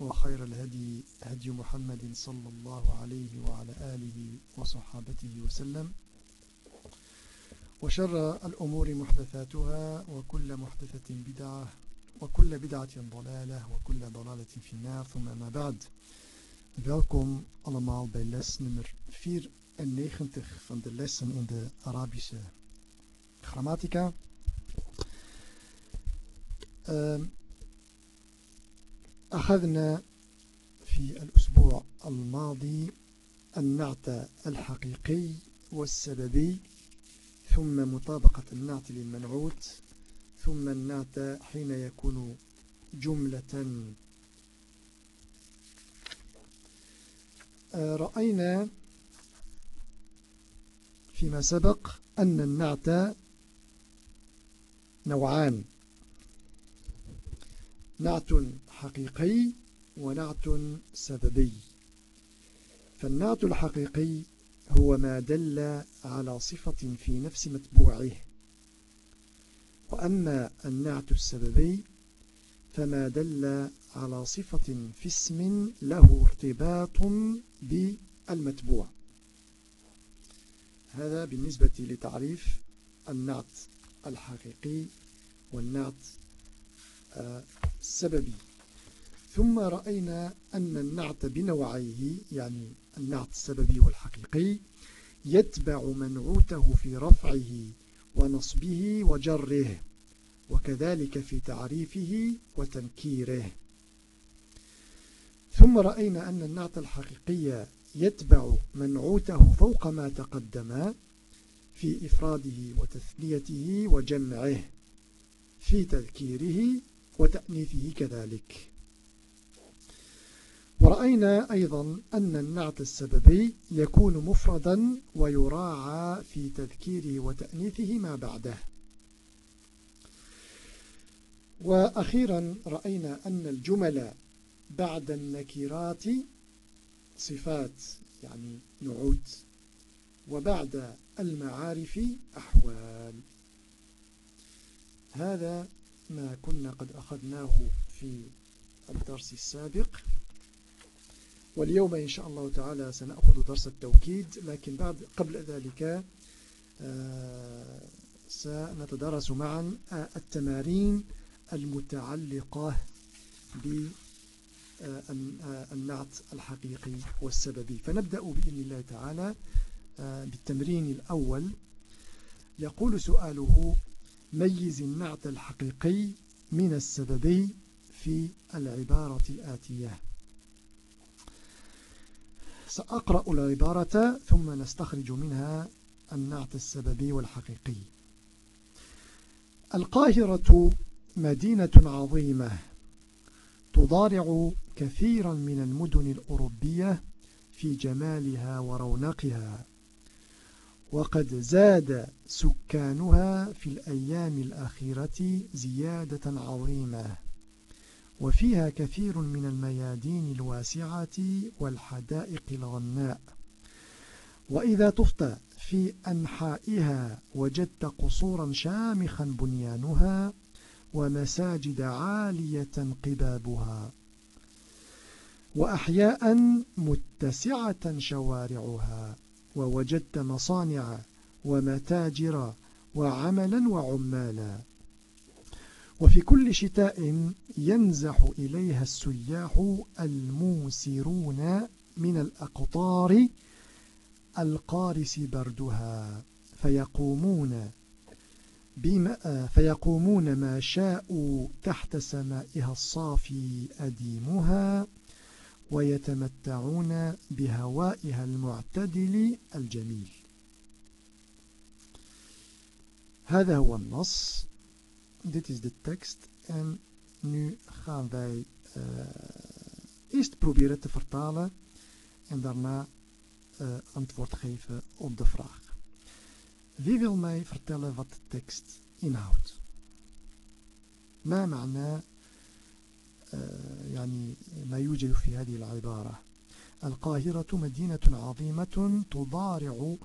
وخير الهدي هدي محمد صلى الله عليه وعلى آله وصحابته وسلم. وشر الأمور محدثاتها وكل محدثة بدعة وكل بدعة ضلالة وكل ضلالة في النار. ثم ما بعد. Welkom allemaal bij les nummer 94 van de lessen in de Arabische grammatica. أخذنا في الأسبوع الماضي النعت الحقيقي والسببي ثم مطابقة النعت للمنعوت ثم النعت حين يكون جملة. رأينا فيما سبق أن النعت نوعان. نعت حقيقي ونعت سببي فالنعت الحقيقي هو ما دل على صفة في نفس متبوعه. وأما النعت السببي فما دل على صفة في اسم له ارتباط بالمتبوع. هذا بالنسبة لتعريف النعت الحقيقي والنعت السببي ثم رأينا أن النعت بنوعيه يعني النعت السببي والحقيقي يتبع منعوته في رفعه ونصبه وجره وكذلك في تعريفه وتنكيره. ثم رأينا أن النعت الحقيقي يتبع منعوته فوق ما تقدم في إفراده وتثنيته وجمعه في تذكيره وتأنيثه كذلك. ورأينا أيضا أن النعت السببي يكون مفردا ويراعى في تذكيره وتأنيثه ما بعده. وأخيرا رأينا أن الجمل بعد النكرات صفات يعني نعوت وبعد المعارف أحوال. هذا ما كنا قد أخذناه في الدرس السابق. واليوم إن شاء الله تعالى سنأخذ درس التوكيد لكن بعد قبل ذلك آه، سنتدرس معا التمارين المتعلقة بالنعت الحقيقي والسببي. فنبدأ بإذن الله تعالى آه، بالتمرين الأول. يقول سؤاله ميز النعت الحقيقي من السببي في العبارة الآتية. سأقرأ العبارة ثم نستخرج منها النعت السببي والحقيقي. القاهرة مدينة عظيمة تضارع كثيرا من المدن الأوروبية في جمالها ورونقها. وقد زاد سكانها في الأيام الأخيرة زيادة عظيمة وفيها كثير من الميادين الواسعة والحدائق الغناء. وإذا طفت في أنحائها وجدت قصورا شامخا بنيانها ومساجد عالية قبابها وأحياء متسعة شوارعها. ووجدت مصانع ومتاجر وعملا وعمالا. وفي كل شتاء ينزح إليها السياح الموسرون من الأقطار القارس بردها فيقومون بما فيقومون ما شاءوا تحت سمائها الصافي أديمها. ويتمتعون بهوائها المعتدل الجميل هذا هو النص dit is de tekst en nu gaan wij uh, eerst proberen te vertalen en daarna uh, antwoord geven op de vraag. Wie wil mij vertellen wat de tekst inhoudt? ما معنى يعني ما يوجد في هذه العبارة القاهرة مدينة عظيمة تضارع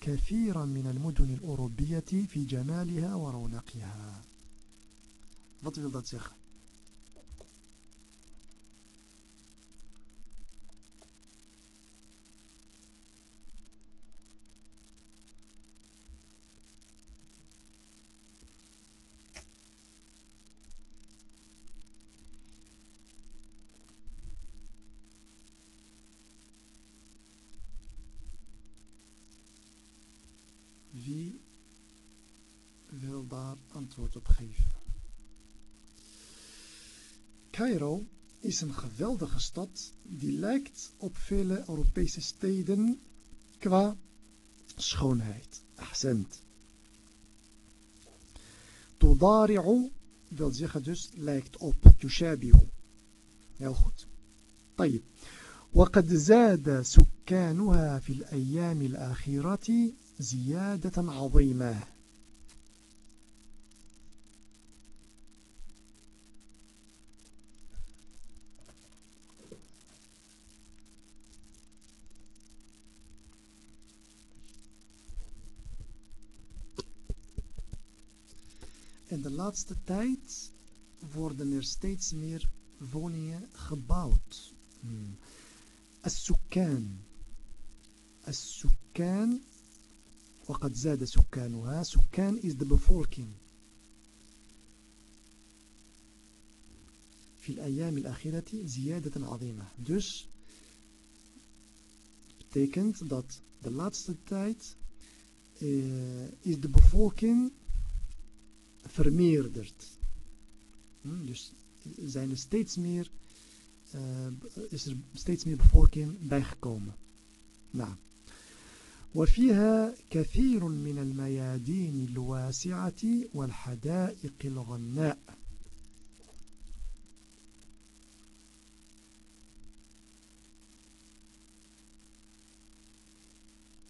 كثيرا من المدن الأوروبية في جمالها ورونقها? Wie wil daar antwoord op geven? Cairo is een geweldige stad die lijkt op vele Europese steden qua schoonheid. Ahsend. Tudari'u wil zeggen dus lijkt op. Tushabihu. Heel goed. طيب. وقد زاد سكانها في الأيام الأخيرة زيادة عظيمة In de laatste tijd worden er steeds meer woningen gebouwd. Hmm. السكان السكان وقد زاد سكانها سكان is the bevolking في الأيام الأخيرة زيادة عظيمة dus betekent dat de laatste tijd uh, is de bevolking vermeerderd hm, dus zijn er steeds meer uh, is er steeds meer bevolking bijgekomen nou وفيها كثير من الميادين الواسعة والحدائق الغناء.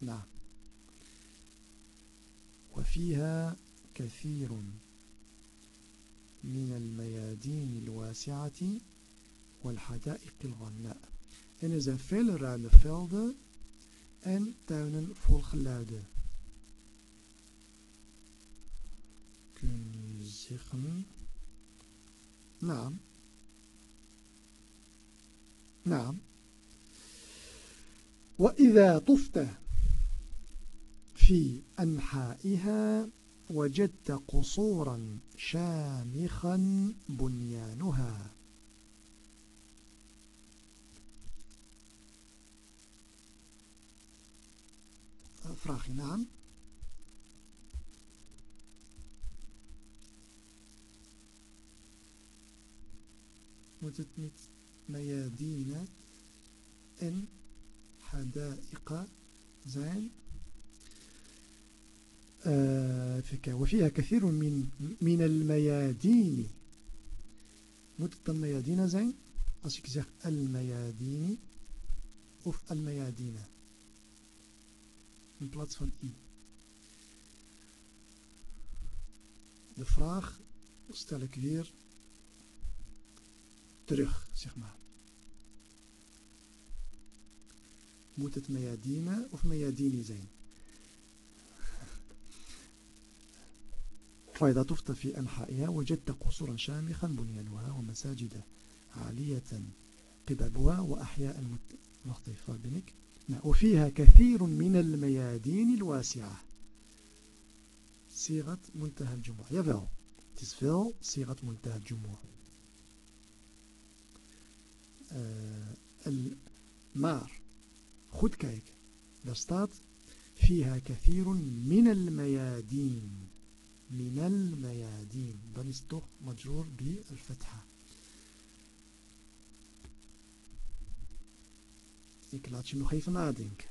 نعم. وفيها كثير من الميادين الواسعة والحدائق الغناء. En er zijn en tuinen vol geluiden. Kun je zeggen... Naam. نعم وإذا طفت في أنحائها وجدت قصورا شامخا بنيانها Vraag je naam? Moet het niet Mayadina en Hadaika وفيها كثير من من الميادين متى الميادين زين أشيك زيخ الميادين أوف الميادين in plaats van i. De vraag stel ik weer terug, zeg maar. Moet het Meyadina of Meyadini zijn? فإذا طفت في أنحائها وجدت قصورا شامخا بنيانها ومساجد عالية قبابها وأحياء مختلفة بنك وفيها كثير من الميادين الواسعة. صيغة منتهى الجموع jawel het صيغة منتهى الجموع maar goed kijken daar staat فيها كثير من الميادين. من الميادين. Dan مجرور بالفتحة. Ik laat je nog even nadenken.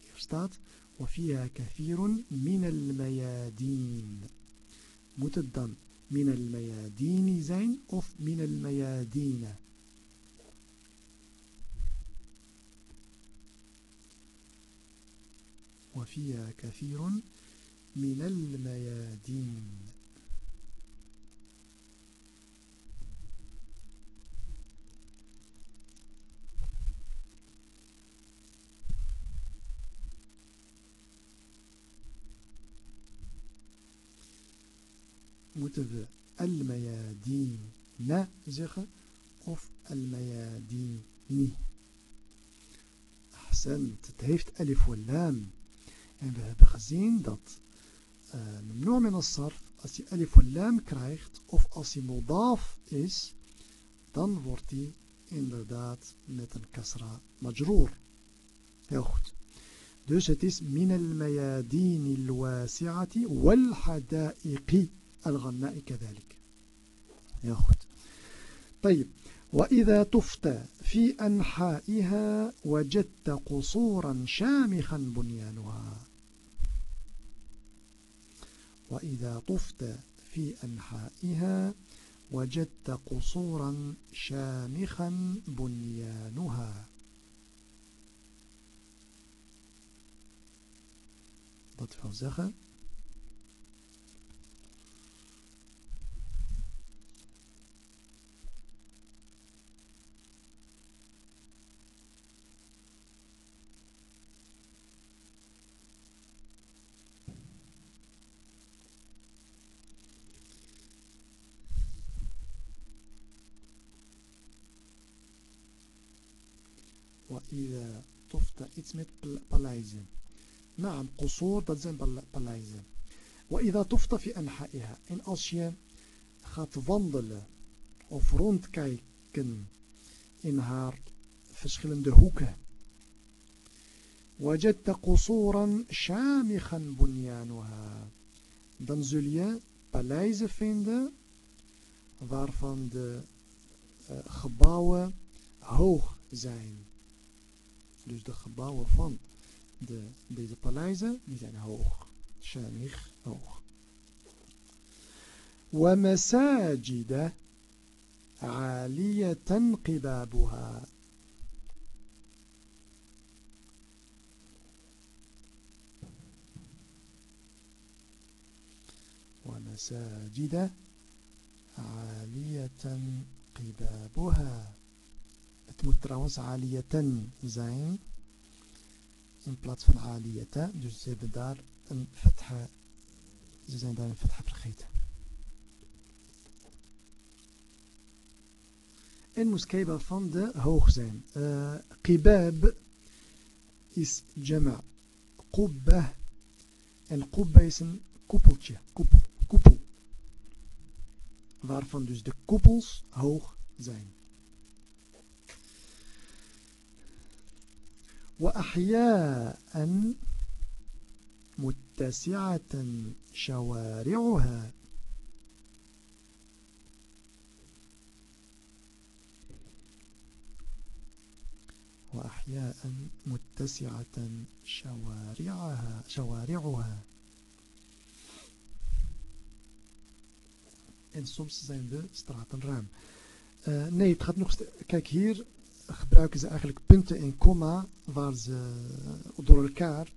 Hier staat وفيها كثير من الميادين. moet het dan من الميادين zijn of من الميادين. وفيها كثير من الميادين. Moeten we al-mayadin zeggen of al-mayadini. Ahsend, het heeft alif wal lam. En we hebben gezien dat uh, min as-sarf, als hij alif wal lam krijgt of als hij modaf is, dan wordt hij inderdaad met een kasra majroor. Heel goed. Dus het is min al-mayadin al-wasi'ati wal الغناء كذلك. ياخد طيب وإذا طفت في أنحائها وجدت قصورا شامخا بنيانها. وإذا طفت في أنحائها وجدت قصورا شامخا بنيانها. wil zeggen إذا طفت iets met paleizen. Naam, قصور, dat zijn paleizen. وإذا طفت في أنحائها. En als je gaat wandelen of rondkijken in haar verschillende hoeken. وجدت قصورا شامخا بنيانها. Dan zul je paleizen vinden waarvan de uh, gebouwen hoog zijn. Dus de gebouwen van de, deze paleizen, die zijn hoog. Shamich, hoog. ومساجد عالية قبابها ومساجد عالية قبابها Het moet trouwens aliyatan zijn. In plaats van aliyata. Dus ze hebben daar een fatha. Ze zijn daar een fatha vergeten. En moest keba van de hoog zijn. Uh, qibab is jama. Qubba. En qubba is een koepeltje. Koepel. koepel. Waarvan dus de koepels hoog zijn. وأحياء متسعة شوارعها وأحياء متسعة شوارعها شوارعها En soms zijn de straten ruim. Uh, nee, het gaat nog... Kijk hier, gebruiken ze eigenlijk punten en komma waar ze door elkaar.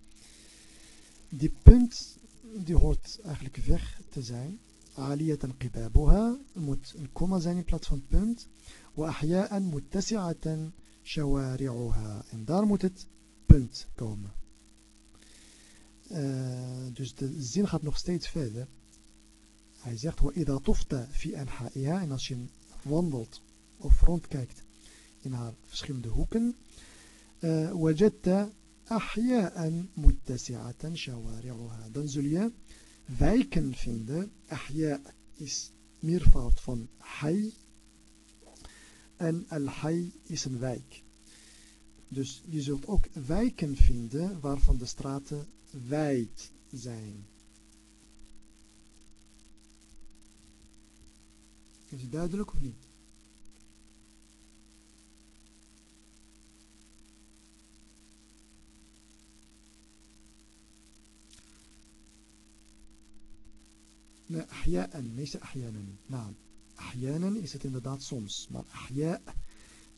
Die punt die hoort eigenlijk weg te zijn. Aliyatan qibabuha moet een komma zijn in plaats van punt. Ahya'an muttasi'atan shawari'uha. En daar moet het punt komen. Uh, dus de zin gaat nog steeds verder. Hij zegt, wa idha tufta fi anha'iha. En als je wandelt of rondkijkt in haar verschillende hoeken. Eh, ahya'an muttasi'atan shawari'uha. Dan zul je wijken vinden. Ahya is meervoud van hay. En al-hay is een wijk. Dus je zult ook wijken vinden waarvan de straten wijd zijn. Is het duidelijk of niet? Ahya'an, meestal ahyanan. Nou, ahyanan is het inderdaad soms. Maar ahya,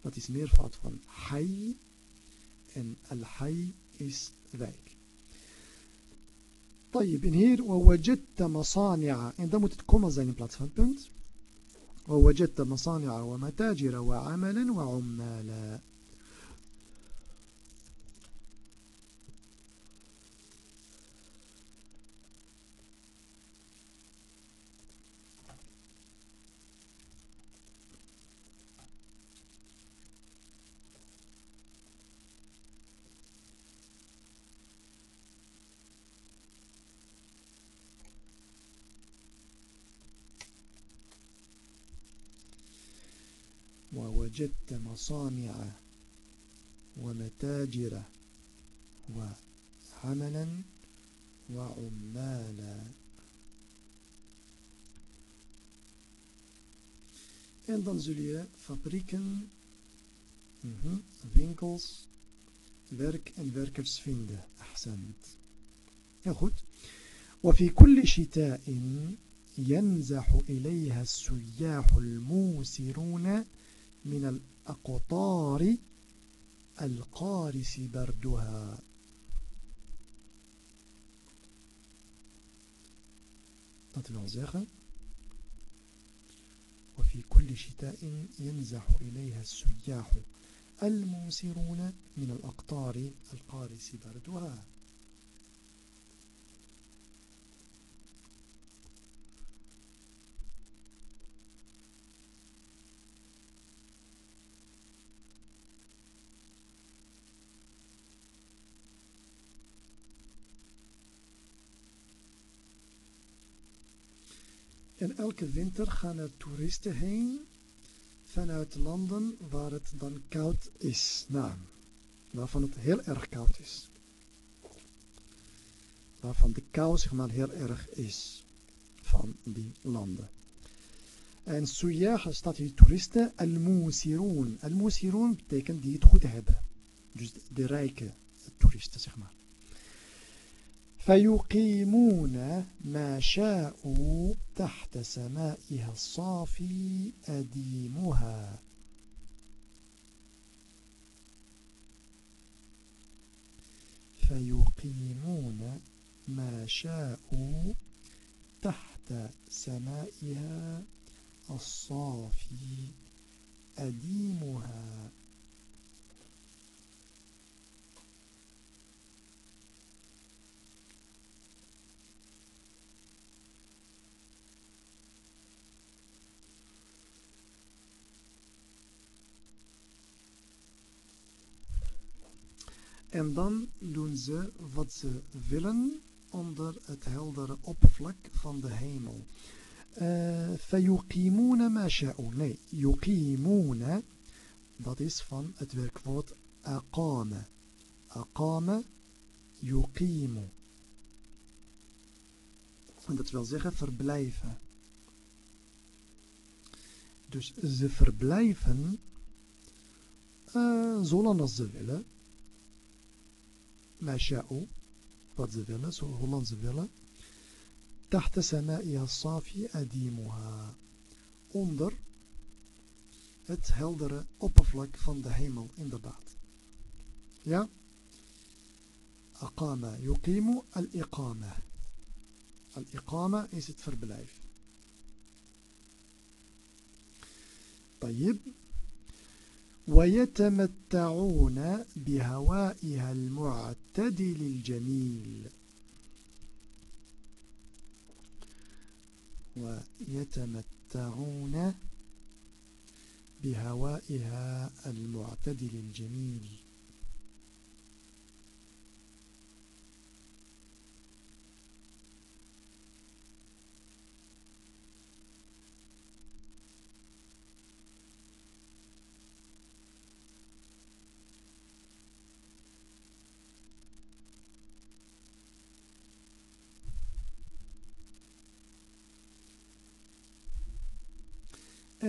dat is meervoud van hay. En al-hay is wijk. طيب en hier ووجدت مصانع en dan moet het komma zijn in plaats van het punt ووجدت مصانع ومتاجر وعملا وعمالا ووجدت مصانع ومتاجر وعملا وعمالا En dan zul je fabrieken, mm winkels, werk en werkers vinden. Ahsend. Heel goed. وفي كل شتاء ينزح إليها السياح الموسرون من الأقطار القارس بردها. وفي كل شتاء ينزح إليها السياح الموسرون من الأقطار القارس بردها. En elke winter gaan er toeristen heen vanuit landen waar het dan koud is. Nou, waarvan het heel erg koud is. Waarvan de kou zeg maar heel erg is van die landen. En suyah staat hier toeristen. Al-Musirun. Al-Musirun betekent die het goed hebben. Dus de rijke toeristen zeg maar. فيقيمون ما شاءوا تحت سمائها الصافي أديمها. فيقيمون ما شاءوا تحت سمائها الصافي أديمها. En dan doen ze wat ze willen onder het heldere oppervlak van de hemel. فيقيمون ما شاءوا nee يقيمون dat is van het werkwoord aqama aqama yuqimu en dat wil zeggen verblijven dus ze verblijven uh, zolang als ze willen ما شاءوا wat ze willen, zo Holland ze willen. تحت سمائها الصافي أديمها onder het heldere oppervlak van de hemel, inderdaad. Ja? أقام يقيم الإقامة الإقامة is het verblijf. طيب ويتمتعون بهوائها المعتدل الجميل. ويتمتعون بهوائها المعتدل الجميل.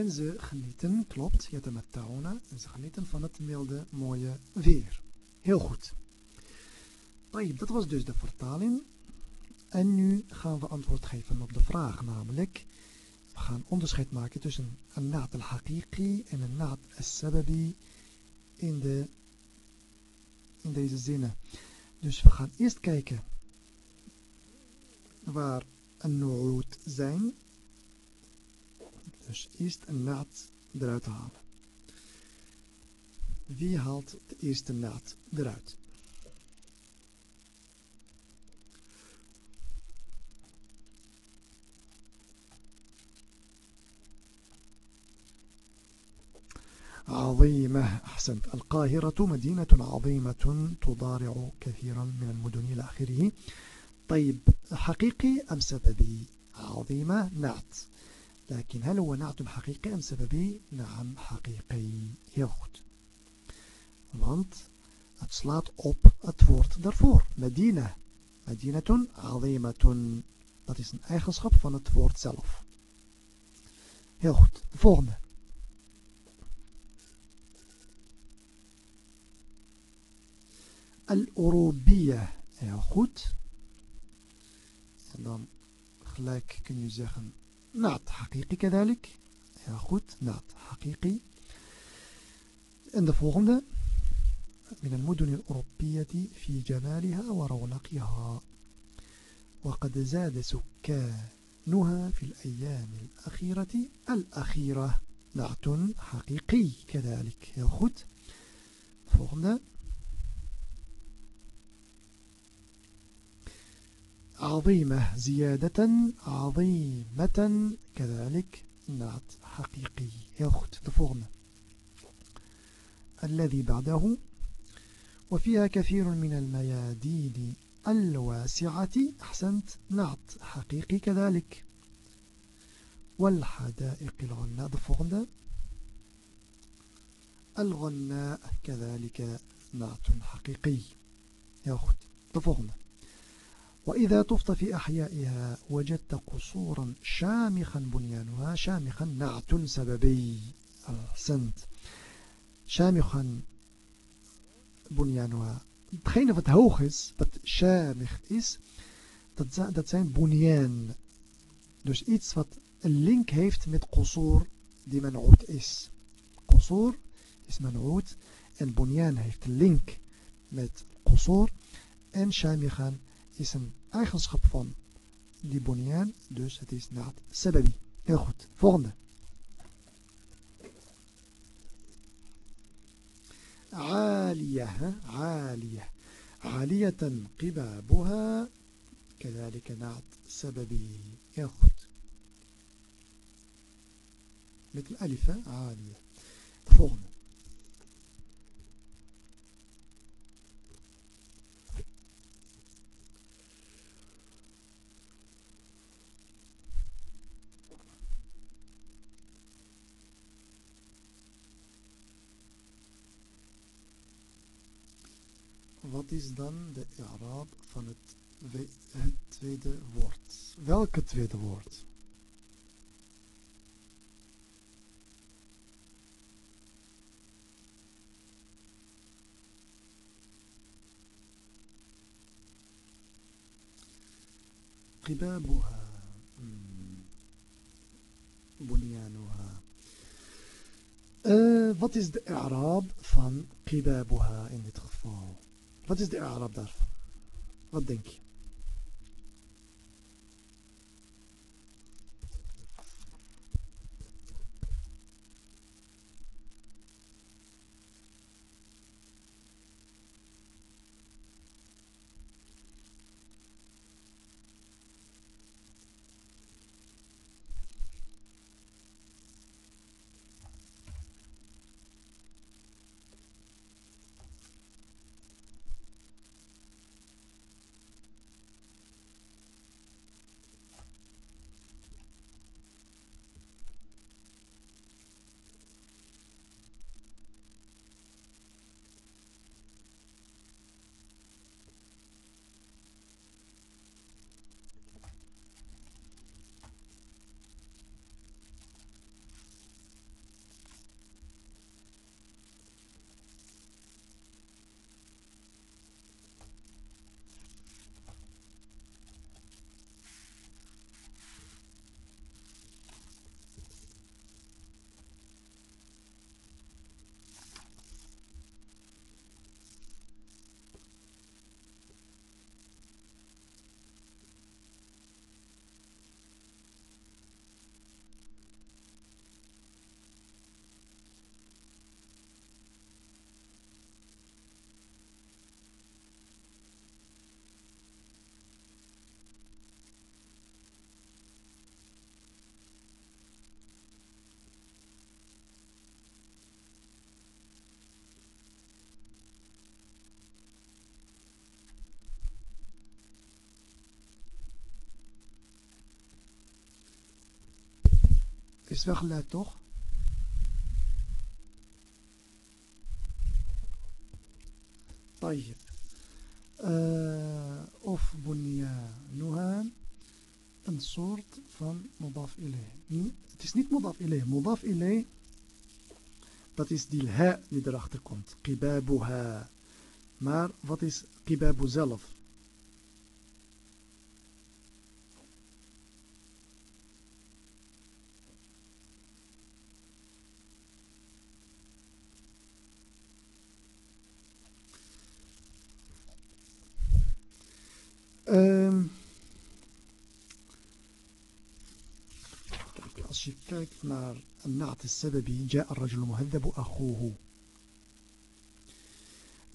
En ze genieten, klopt, yatamattauna, ze genieten van het milde, mooie weer. Heel goed. Dat was dus de vertaling. En nu gaan we antwoord geven op de vraag, namelijk... We gaan onderscheid maken tussen een naad al-haqiqi en een naad al-sababi in, de, in deze zinnen. Dus we gaan eerst kijken waar een nu'ud zijn. Dus eerst een naad eruit halen. Wie haalt de eerste naad eruit? عظيمة أحسنت القاهرة مدينة عظيمة تضارع كثيرا من المدن إلى طيب حقيقي أم سببي عظيمة نعت لكن هل هو نعت حقيقي أم سببي نعم حقيقي heel goed want het slaat op het woord daarvoor Medina Medinatun azimatun dat is een eigenschap van het woord zelf heel goed de volgende Al-Urubiyya. Heel goed. En dan gelijk kun je zeggen Naat Hakiki كذلك. Heel goed. Naat Hakiki. En de. من المدن الأوروبية في جمالها ورونقها وقد زاد سكانها في الأيام الأخيرة الأخيرة نعت حقيقي كذلك heel goed volgende عظيمة زيادة عظيمة. كذلك نعت حقيقي. heel goed الذي بعده وفيها كثير من الميادين الواسعة. أحسنت. نعت حقيقي كذلك. والحدائق الغناء. de الغناء كذلك نعت حقيقي. heel goed وإذا طفت في أحيائها وجدت قصورا شامخا بنيانها شامخا نعت سببي. سنت شامخا بنيانها. تخيل فت هوخس فت شامخ is dat zijn بنيان. دوش iets فت ال link heeft met قصور die منعوت is. قصور is منعوت en بنيان heeft link met قصور en شامخا بنيان is een eigenschap van die بنيان, dus het is نعت سببي. Heel goed. Volgende. عالية عالية عالية قبابها كذلك نعت سببي goed met الألف عالية volgende wat is dan de i'raab van het, het tweede woord? Welke tweede woord? قبابها بنيانها uh, wat is de i'raab van قبابها in dit geval Wat is de Arab daarvan? Wat denk je? Is weggeleid toch? طيب uh, of bunyanuha een soort van modaf ilayh. Het is niet modaf ilayh. Modaf ilayh, dat is die ha die erachter komt. Qibabuha. Maar wat is qibabu zelf? Naar النعت السببي جاء الرجل المهذب أخوه.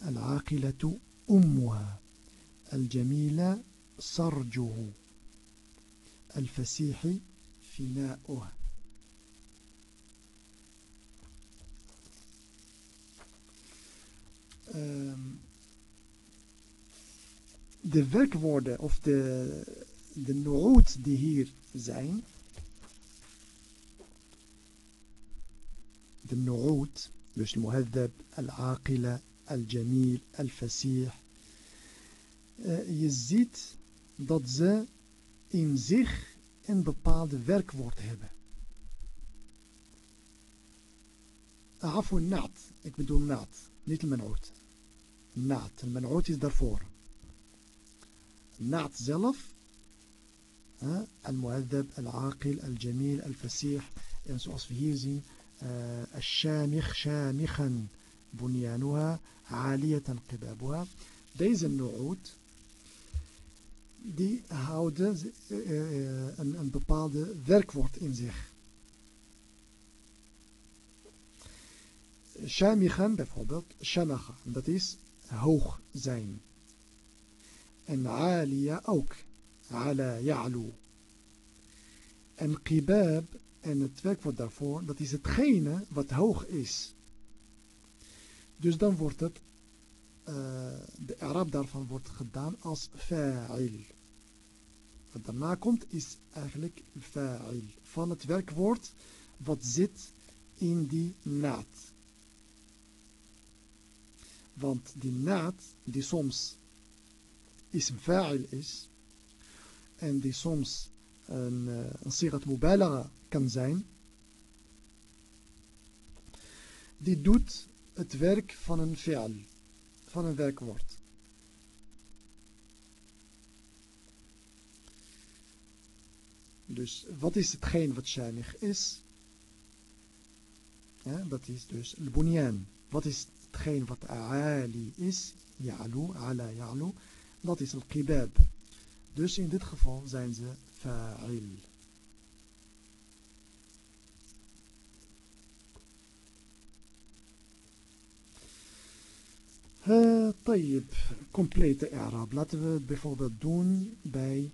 العاقلة أمها. الجميلة صرجه. الفسيح فناؤه. de werkwoorden of de, de nu'ud die hier zijn, de nu'ud, dus al-muhaddab, al-aqila, al-jamil, al-fasih. Uh, je ziet dat ze in zich een bepaalde werkwoord hebben. Afu naat, ik bedoel naat, niet al-man'ud. Naat, al-man'ud is daarvoor. naat zelf المؤدب العاقل الجميل الفسيح en zoals we hier zien آه، الشامخ شامخا بنيانها عالية قبابها. ديز النعود دي houden eh, eh, eh, een bepaalde werkwoord in zich. شامخا bijvoorbeeld شمخا that is hoog zijn. En عالية اوك على يعلو en قباب en het werkwoord daarvoor, dat is hetgene wat hoog is. Dus dan wordt het, uh, de Arab daarvan wordt gedaan als fa'il. Wat daarna komt is eigenlijk fa'il. Van het werkwoord wat zit in die naad. Want die naad die soms ism fa'il is en die soms een, een sigat kan zijn, die doet het werk van een fi'al, van een werkwoord. Dus wat is hetgeen wat shamig is? Ja, dat is dus al-bunyan. Wat is hetgeen wat aali is? Ya'lu, ala ya'lu. Dat is al-qibab. Dus in dit geval zijn ze fa'il. Uh, طيب, complete i'rab. Laten we het bijvoorbeeld doen bij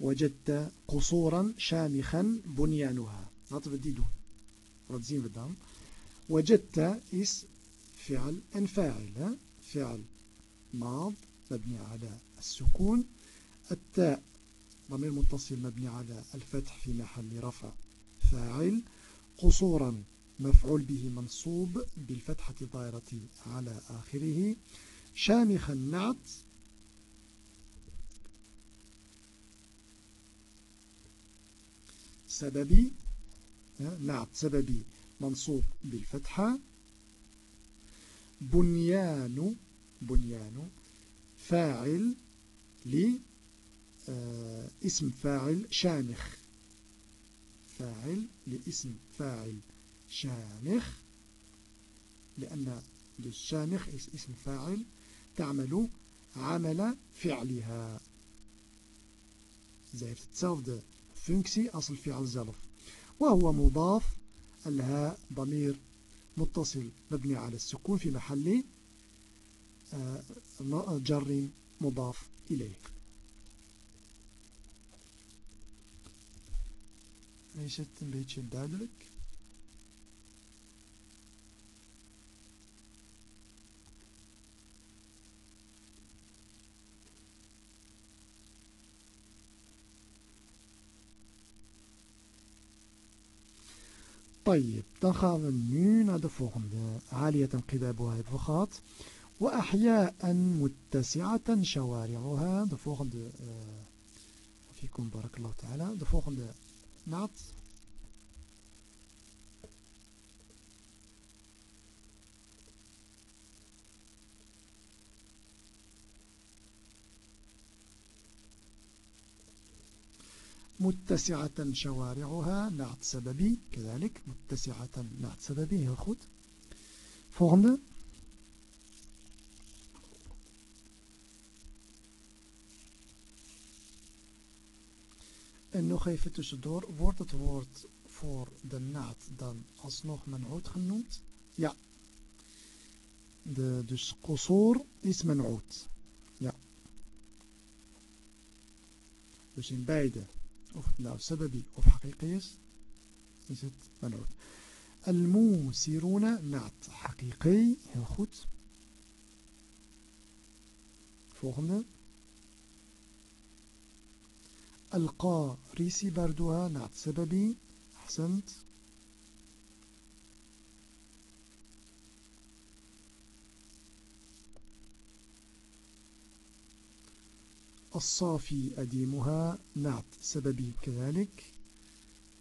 وجدت قصورا شامخا بنيانها laten we die doen wat zien we dan وجدت is فعل en فاعل فعل ماض مبني على السكون التاء ضمير متصل مبني على الفتح في محل رفع. فاعل قصورا مفعول به منصوب بالفتحة الظاهرة على آخره. شامخ النعت سببي نعت سببي منصوب بالفتحة. بنيان بنيان فاعل ل اسم فاعل شامخ. فاعل لاسم فاعل شامخ لأن الشامخ اسم فاعل تعمل عمل فعلها. zij heeft functie als الفعل zelf وهو مضاف الهاء ضمير متصل مبني على السكون في محل جر مضاف إليه. maar je zit een beetje duidelijk. طيب dan gaan we nu naar de volgende عالية قبابها hebben we gehad وأحياء متسعة شوارعها de volgende uh, فيكم بارك الله تعالى de volgende naad متسعة شوارعها نعت سببي كذلك متسعة نعت سببي heel goed volgende En nog even tussendoor, wordt het woord voor de naad dan alsnog man'oud genoemd? Ja. De, dus qosor is man'oud. Ja. Dus in beide of het nou sababi of haqiqi is, is het manoot. Al-Moosiruna naat haqiqi, heel goed. Volgende. ألقى ريسي باردوها نعت سببي. أحسنت. الصافي أديمها نعت سببي كذلك.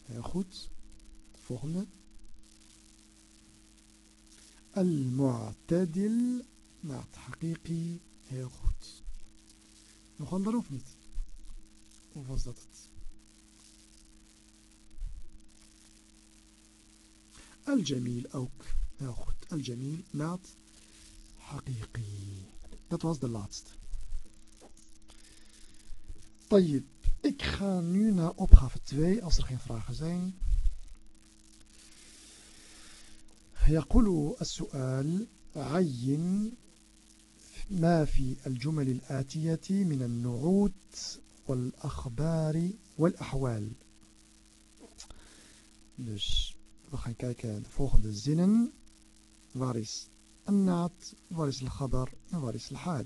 هاخد فهنا المعتدل نعت حقيقي. هاخد نخندر وفنت مفضلت الجميل أوك ياخد الجميل لات حقيقي. That was the last. طيب Ik ga nu naar opgave 2 als er geen vragen zijn. يقول السؤال عين ما في الجمل الآتية من النعوت؟ والأخبار والأحوال Dus we gaan kijken de volgende zinnen. Waar al-khabar en al-haal.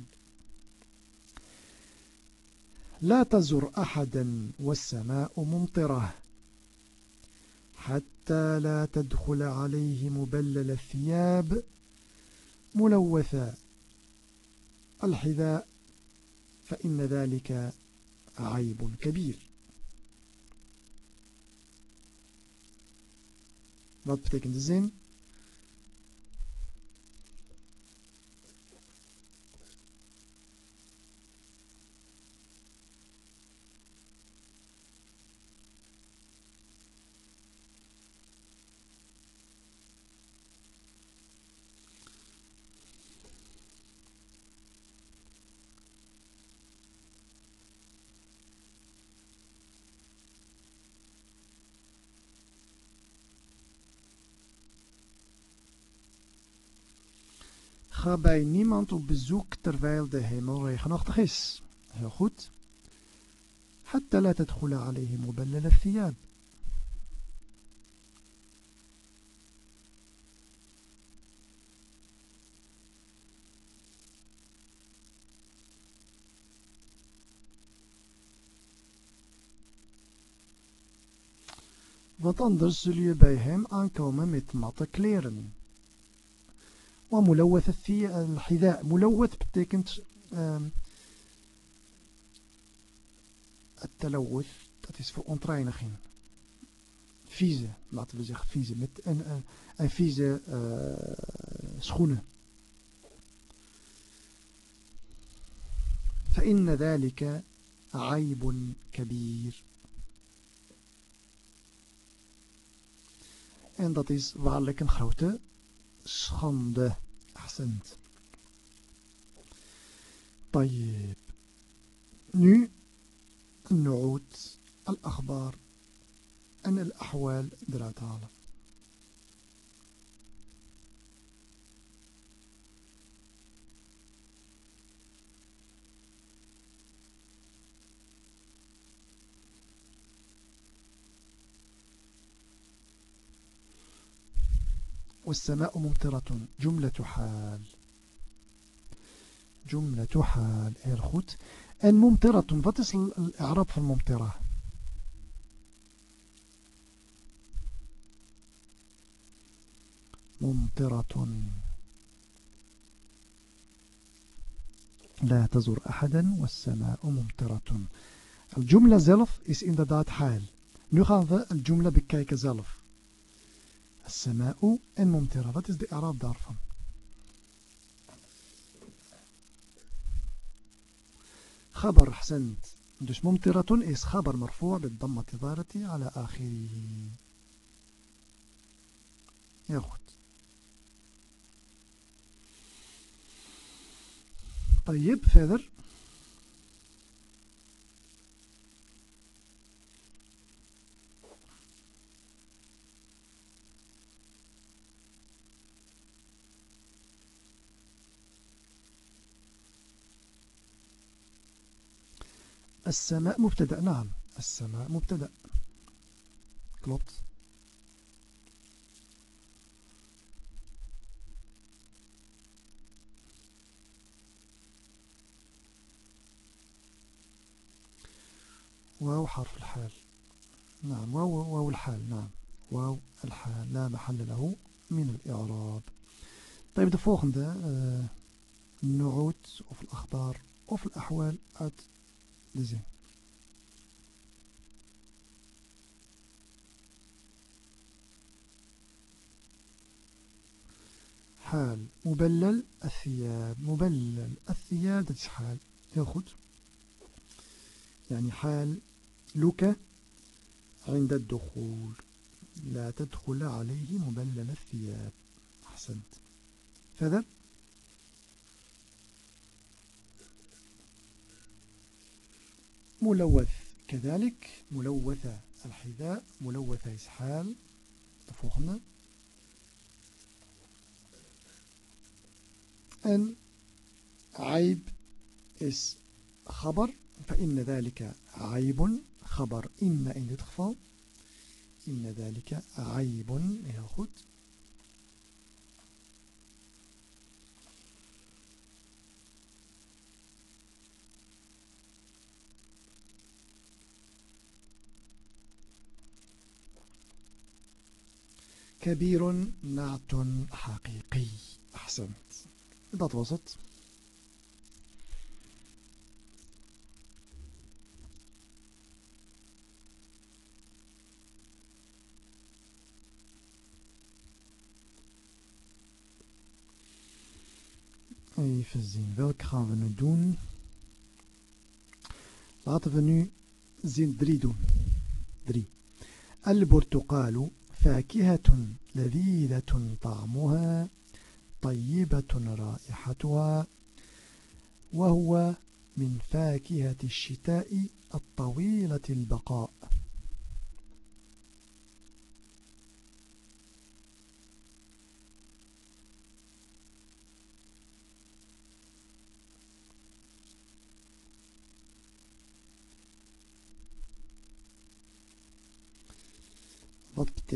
لا تزر أحدا والسماء ممطرة حتى لا تدخل عليه مبلل الثياب ملوث الحذاء فإن ذلك عيب كبير Wat betekent de zin? Ga bij niemand op bezoek terwijl de hemel regenachtig is. Heel goed. حتى لا تدخل عليه مبلل الثياب Want anders zul je bij hem aankomen met natte kleren. وملوث في الحذاء. ملوث بتكنت التلوث تاتيس في انترينخين فيزة لاتو بزيخ فيزة مت أن أن فيزة آه، سخونة. فإن ذلك عيب كبير. ان تاتيس وعليك انخوته schande. Ahsend. طيب nu النعوت الأخبار en الأحوال eruit والسماء ممطرة. جملة حال. جملة حال. heel goed en ممطرة. is الإعراب van ممطرة ممطرة. لا تزور أحدا والسماء ممطرة. الجملة zelf is inderdaad حال. we الجملة bekijken zelf السماء en ممطرة wat is de Arab daarvan خبر حسنت dus ممطرة is خبر مرفوع بالضمة ظاهرة على آخره. heel goed طيب verder السماء مبتدأ. نعم السماء مبتدأ. Klopt. واو حرف الحال. نعم واو واو الحال. نعم واو الحال. لا محل له من الإعراب. طيب de volgende uh, نعوت of الأخبار of الأحوال uit de zin. حال. مبلل الثياب. مبلل الثياب. dat is حال. heel goed يعني حال. لك عند الدخول. لا تدخل عليه مبلل الثياب. أحسنت. فذا. ملوث. كذلك ملوثة الحذاء ملوثة إسحال. تفوقنا. أن عيب is خبر فإن ذلك عيب خبر. إن dit geval إن ذلك عيب. heel goed كبير نعت حقيقي أحسنت dat het Even zien, welke gaan we nu doen? Laten we nu zin 3 doen. 3. البرتقال فاكهة لذيذة طعمها طيبة رائحتها وهو من فاكهة الشتاء الطويلة البقاء.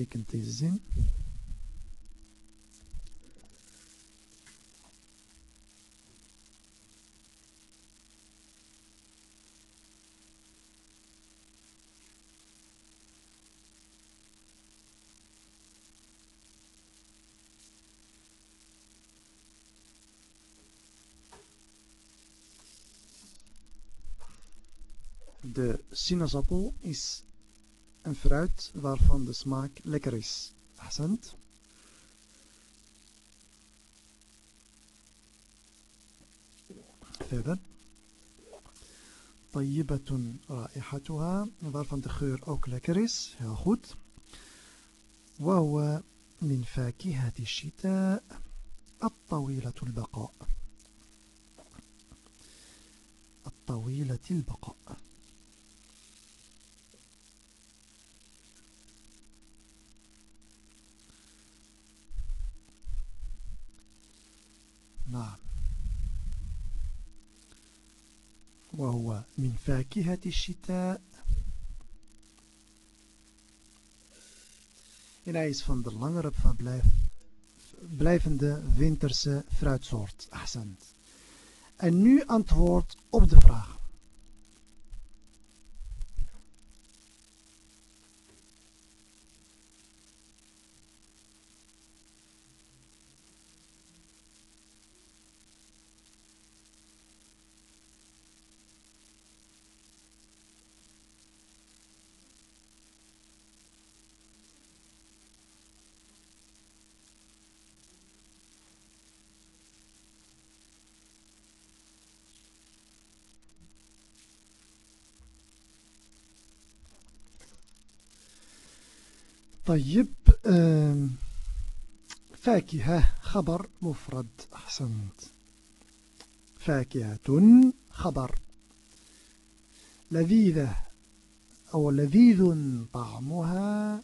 Wat betekent deze zin? De sinaasappel is een fruit waarvan de smaak lekker is. Ahsend. Verder. طيبة رائحتها waarvan de geur ook lekker is. Heel goed. وهو من فاكهة الشتاء الطويلة البقاء الطويلة البقاء نعم وهو من فاكهة الشتاء En hij is van de langere verblijf, blijvende winterse fruitsoort. Ahsend. En nu antwoord op de vraag. طيب فاكهة خبر مفرد أحسنت. فاكهة خبر. لذيذة أو لذيذ طعمها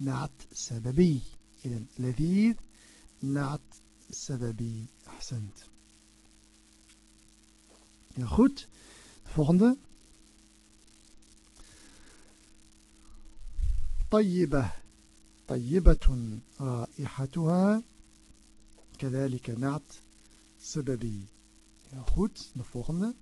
نعت سببي. إذن لذيذ نعت سببي. أحسنت. Ja, goed. Volgende. طيبة. طيبة رائحتها. كذلك نعت سببي Heel volgende.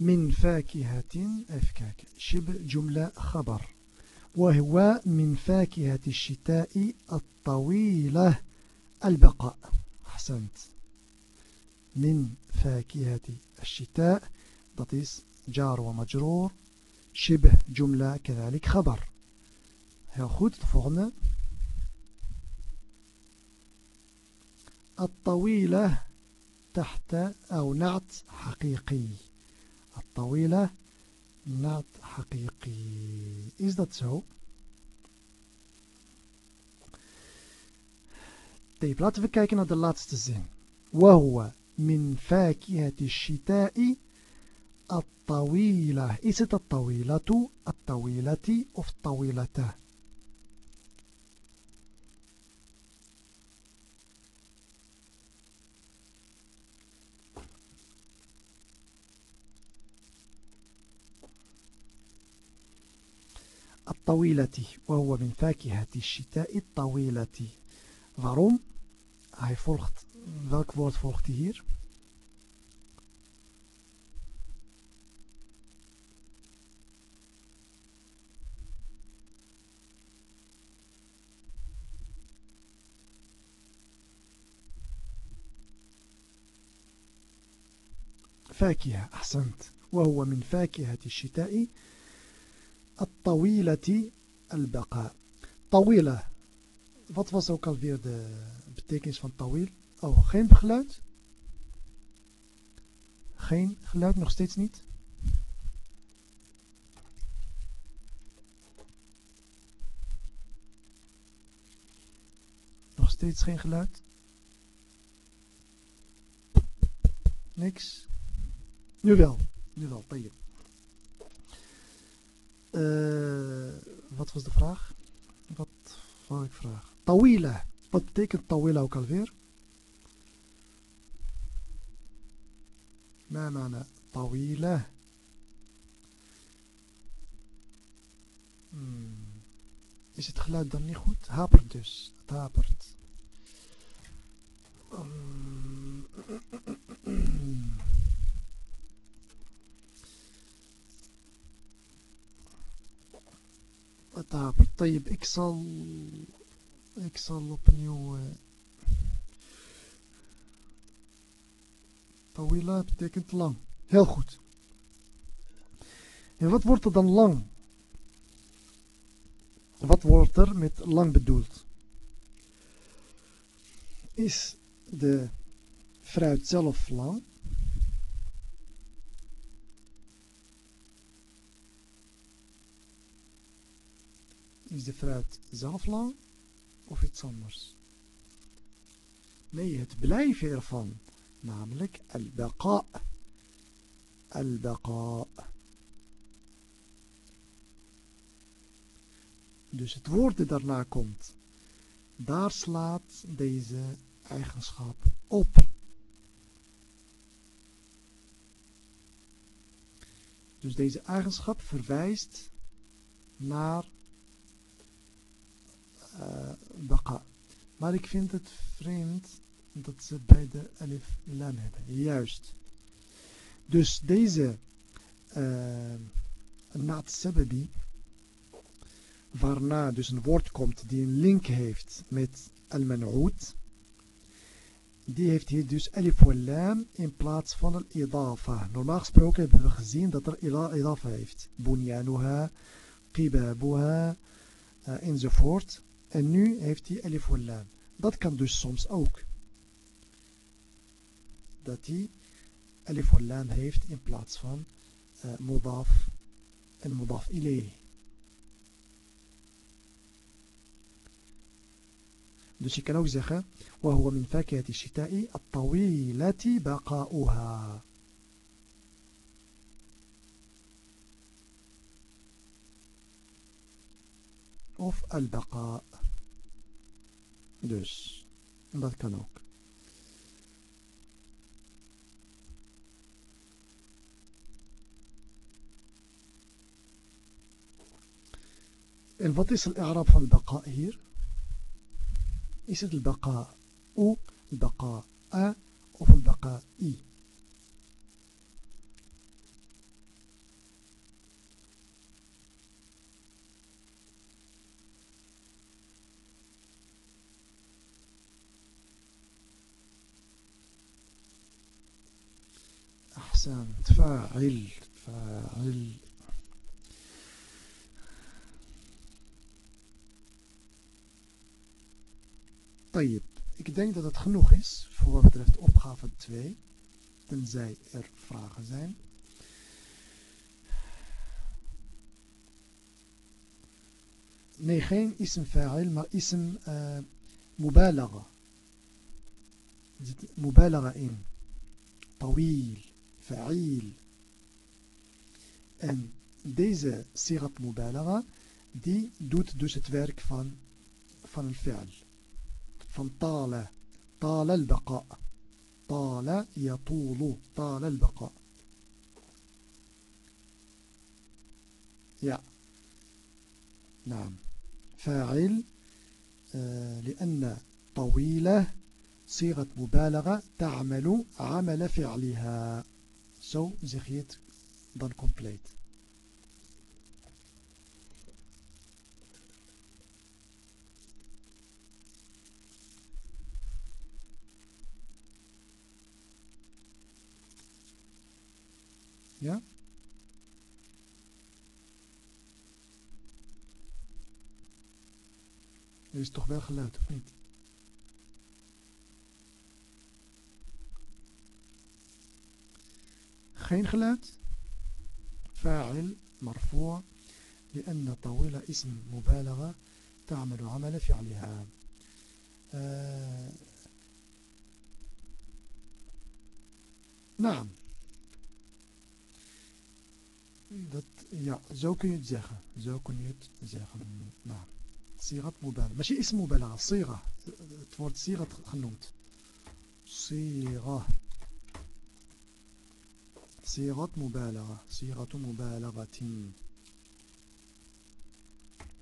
من فاكهة أفكاك. شبه جملة خبر. وهو من فاكهة الشتاء الطويلة البقاء. أحسنت. من فاكهة الشتاء. Dat is جار ومجرور. شبه جملة كذلك خبر. Heel goed de volgende الطويلة تحت أو نعت حقيقي. الطويلة نعت حقيقي. Is dat zo طيب laten we kijken naar de laatste zin وهو من فاكهة الشتاء الطويلة. het الطويلة؟ الطويلة of الطويلة الطويلة وهو من فاكهة الشتاء الطويلة. Waarom hij volgt welk woord volgt hij hier? فاكهة أحسنت. وهو من فاكهة الشتاء الطويلة البقاء. طويلة. فتفصل كالفيرد بتكنيس فان طويل? Oh, geen geluid? Geen geluid, nog steeds niet. Nog steeds geen geluid. Niks. Nu wel. Nu wel, bij je. Eh, wat was de vraag? Wat wou ik vragen? Tawila. Wat betekent tawila ook alweer? ما معنى طويلة hmm. Is het geluid dan niet goed? Hapert dus. Het hapert. Um. طابر طيب ik zal ik zal opnieuw Tawila betekent lang. Heel goed. En wat wordt er dan lang? Wat wordt er met lang bedoeld? Is de fruit zelf lang? Is de fruit zelf lang of iets anders? Nee, het blijven ervan. Namelijk al-baqa. Al-baqa. Dus het woord dat daarna komt. Daar slaat deze eigenschap op. Dus deze eigenschap verwijst naar uh, baqa. Maar ik vind het vreemd dat ze bij de alif lam hebben. Juist. Dus deze uh, naat sababi, waarna dus een woord komt die een link heeft met al-man'oud, die heeft hier dus alif lam in plaats van al-idafa. Normaal gesproken hebben we gezien dat er idafa heeft. Bunyanuha, qibabuha, uh, enzovoort. En nu heeft hij alif lam. Dat kan dus soms ook. Dat hij alif of lam heeft in plaats van uh, mudaf en mudaf ilayhi. Dus je kan ook zeggen وهو من فاكهة الشتاء الطويلة بقاؤها of al-baqa. Dus, dat kan ook. En wat is الإعراب van البقاء hier? Is het البقاء أو البقاء of البقاء i? أحسنت فاعل فاعل Tayyip. Ik denk dat het genoeg is voor wat betreft opgave 2, tenzij er vragen zijn. Nee, geen ism fa'il, maar ism uh, mubalaga. Er zit mubalagha in. Tawil, fa'il. En deze sirat mubalaga die doet dus het werk van, van een fa'il. Van tala. Tala al-baqa. Tala yatulu. Tala al-baqa. Ja. نعم فاعل لأن طويلة صيغة مبالغة تعمل عمل فعلها Zo zeg je het dan compleet. Ja? Er is toch wel geluid, of niet? geen geluid فاعل مرفوع لأن طويلة اسم مبالغة تعمل عمل فعلها آه نعم dat, ja, zo kun je het zeggen. Zo kun je het zeggen. Nou, sirat mubalaga. Maar is mubalaga, sira. Het wordt sirat genoemd. Sira. صيغة مبالغة صيغة مبالغة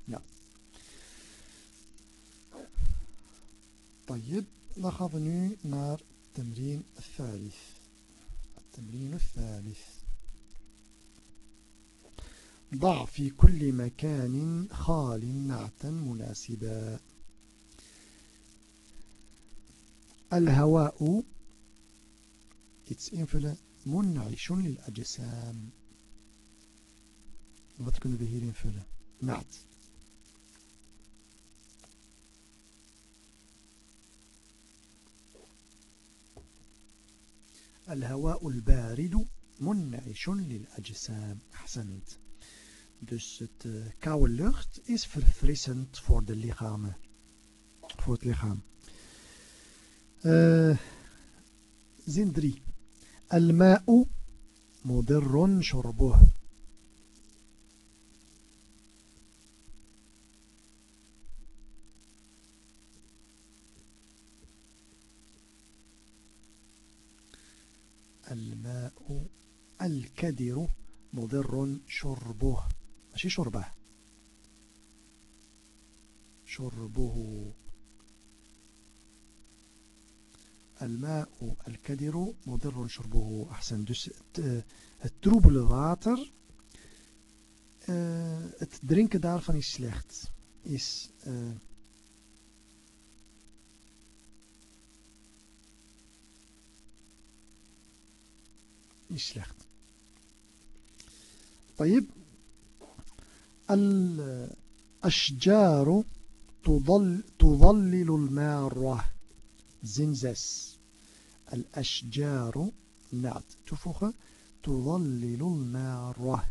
ja طيب dan gaan we nu التمرين الثالث التمرين الثالث ضع في كل مكان خال نعتا مناسبا. الهواء منعش للأجسام. Wat kunnen we naad الهواء البارد منعش للأجسام. أحسنت. Dus het uh, koude lucht is verfrissend voor de lichamen voor het lichaam uh, zin 3 الماء مضر شربه الماء الكدر مضر شربه ماشي شربه شربه الماء الكدر مضر شربه. أحسن. Dus. Het troebele water het uh, drinken daarvan is slecht is is slecht طيب. الأشجار تضل تظلل المارة 6. الأشجار نعت toevoegen تظلل النار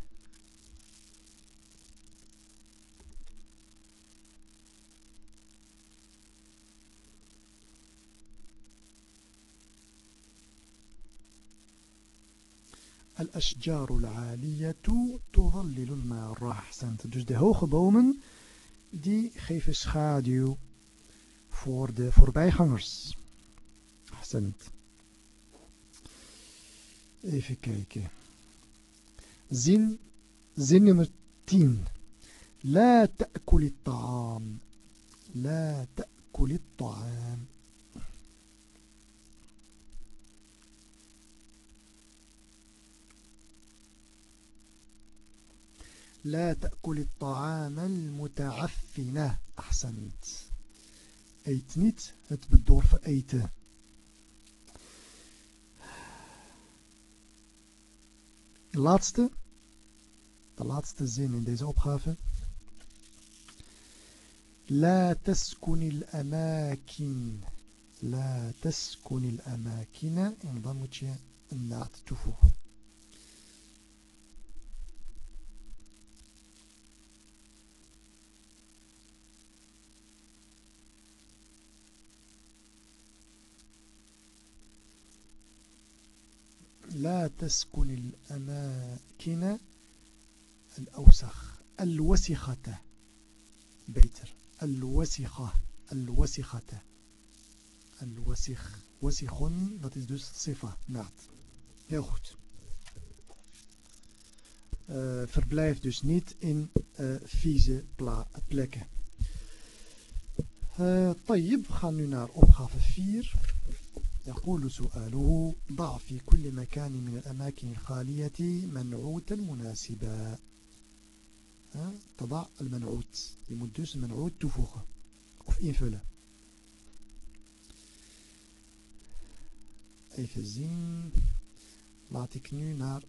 الأشجار العالية تظلل الماء أحسنت dus de hoge bomen die geeft schaduw voor de voorbij bijgangers. أحسنت. Even kijken zin zin nummer tien لا تأكل الطعام. لا تأكل الطعام. لا تأكل الطعام المتعفنة أحسنت. Eet niet? het bedorven eten. De laatste de laatste zin in deze opgave لا تسكن الأماكن. لا تسكن الأماكن. En dan moet je لا تسكن الأماكن الأوسخ الوسخة beter الوسخة الوسخة الوسخ وسخ dat is dus sifa naad heel goed uh, verblijf dus niet in uh, vieze plekken uh, طيب we gaan nu naar opgave 4 يقول سؤاله ضع في كل مكان من الأماكن الخالية منعوتا مناسبا تضع المنعوت. Je المنعوت toevoegen of invullen even zien laat ik nu naar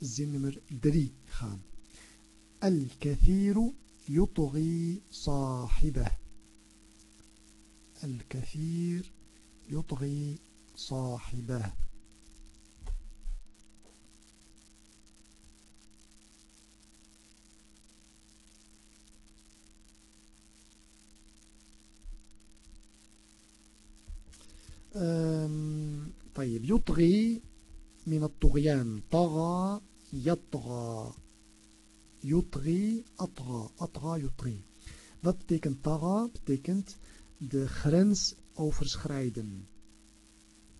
zin nummer 3 gaan الكثير يطغي صاحبه. الكثير يطغي صاحبه. طيب يطغي من الطغيان. طغى يطغى. يطغي أطغى. أطغى يطغي. Wat betekent taga betekent de grens overschrijden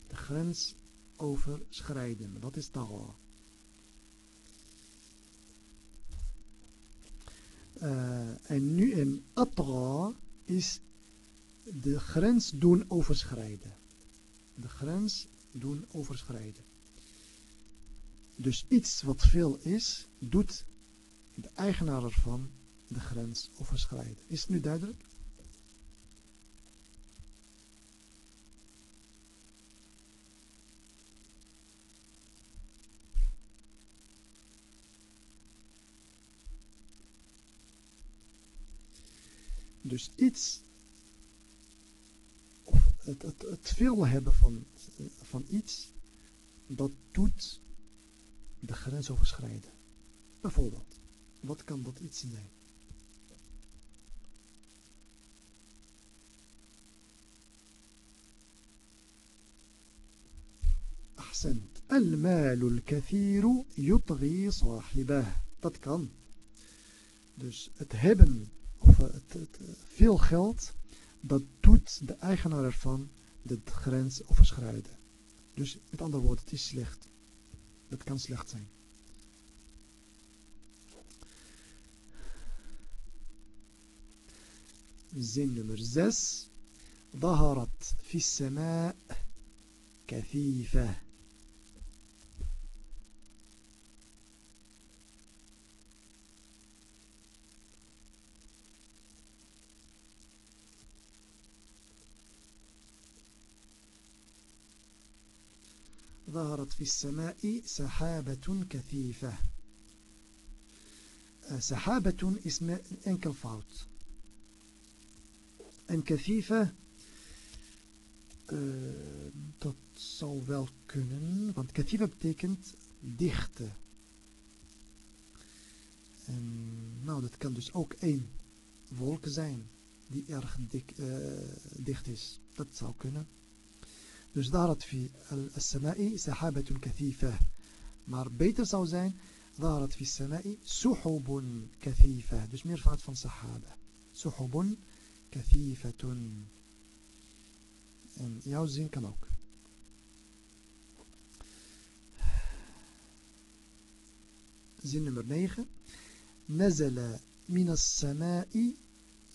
de grens overschrijden. Dat is tawa. Uh, en nu in atra is de grens doen overschrijden. De grens doen overschrijden. Dus iets wat veel is, doet de eigenaar ervan de grens overschrijden. Is het nu duidelijk? Dus iets, of het, het, het veel hebben van, van iets, dat doet de grens overschrijden. Bijvoorbeeld, wat kan dat iets zijn? أحسنت المال الكثير يطغي صاحبه dat kan dus het hebben of het, het, veel geld, dat doet de eigenaar ervan de grens overschrijden. Dus met andere woorden, het is slecht. Het kan slecht zijn. Zin nummer 6. ظهرت في السماء كثيفة ظهرت في السماء سحابة كثيفة سحابة اسم enkelvoud en كثيفة Uh, dat zou wel kunnen, want katifa betekent dichte. En nou, dat kan dus ook één wolk zijn die erg dik, uh, dicht is. Dat zou kunnen. Dus ظهرت في السماء سحابة كثيفة. maar beter zou zijn ظهرت في السماء سحب كثيفة. dus meervoud van sahaba سحب كثيفة. en jouw zin kan ook zin nummer 9 نزل من السماء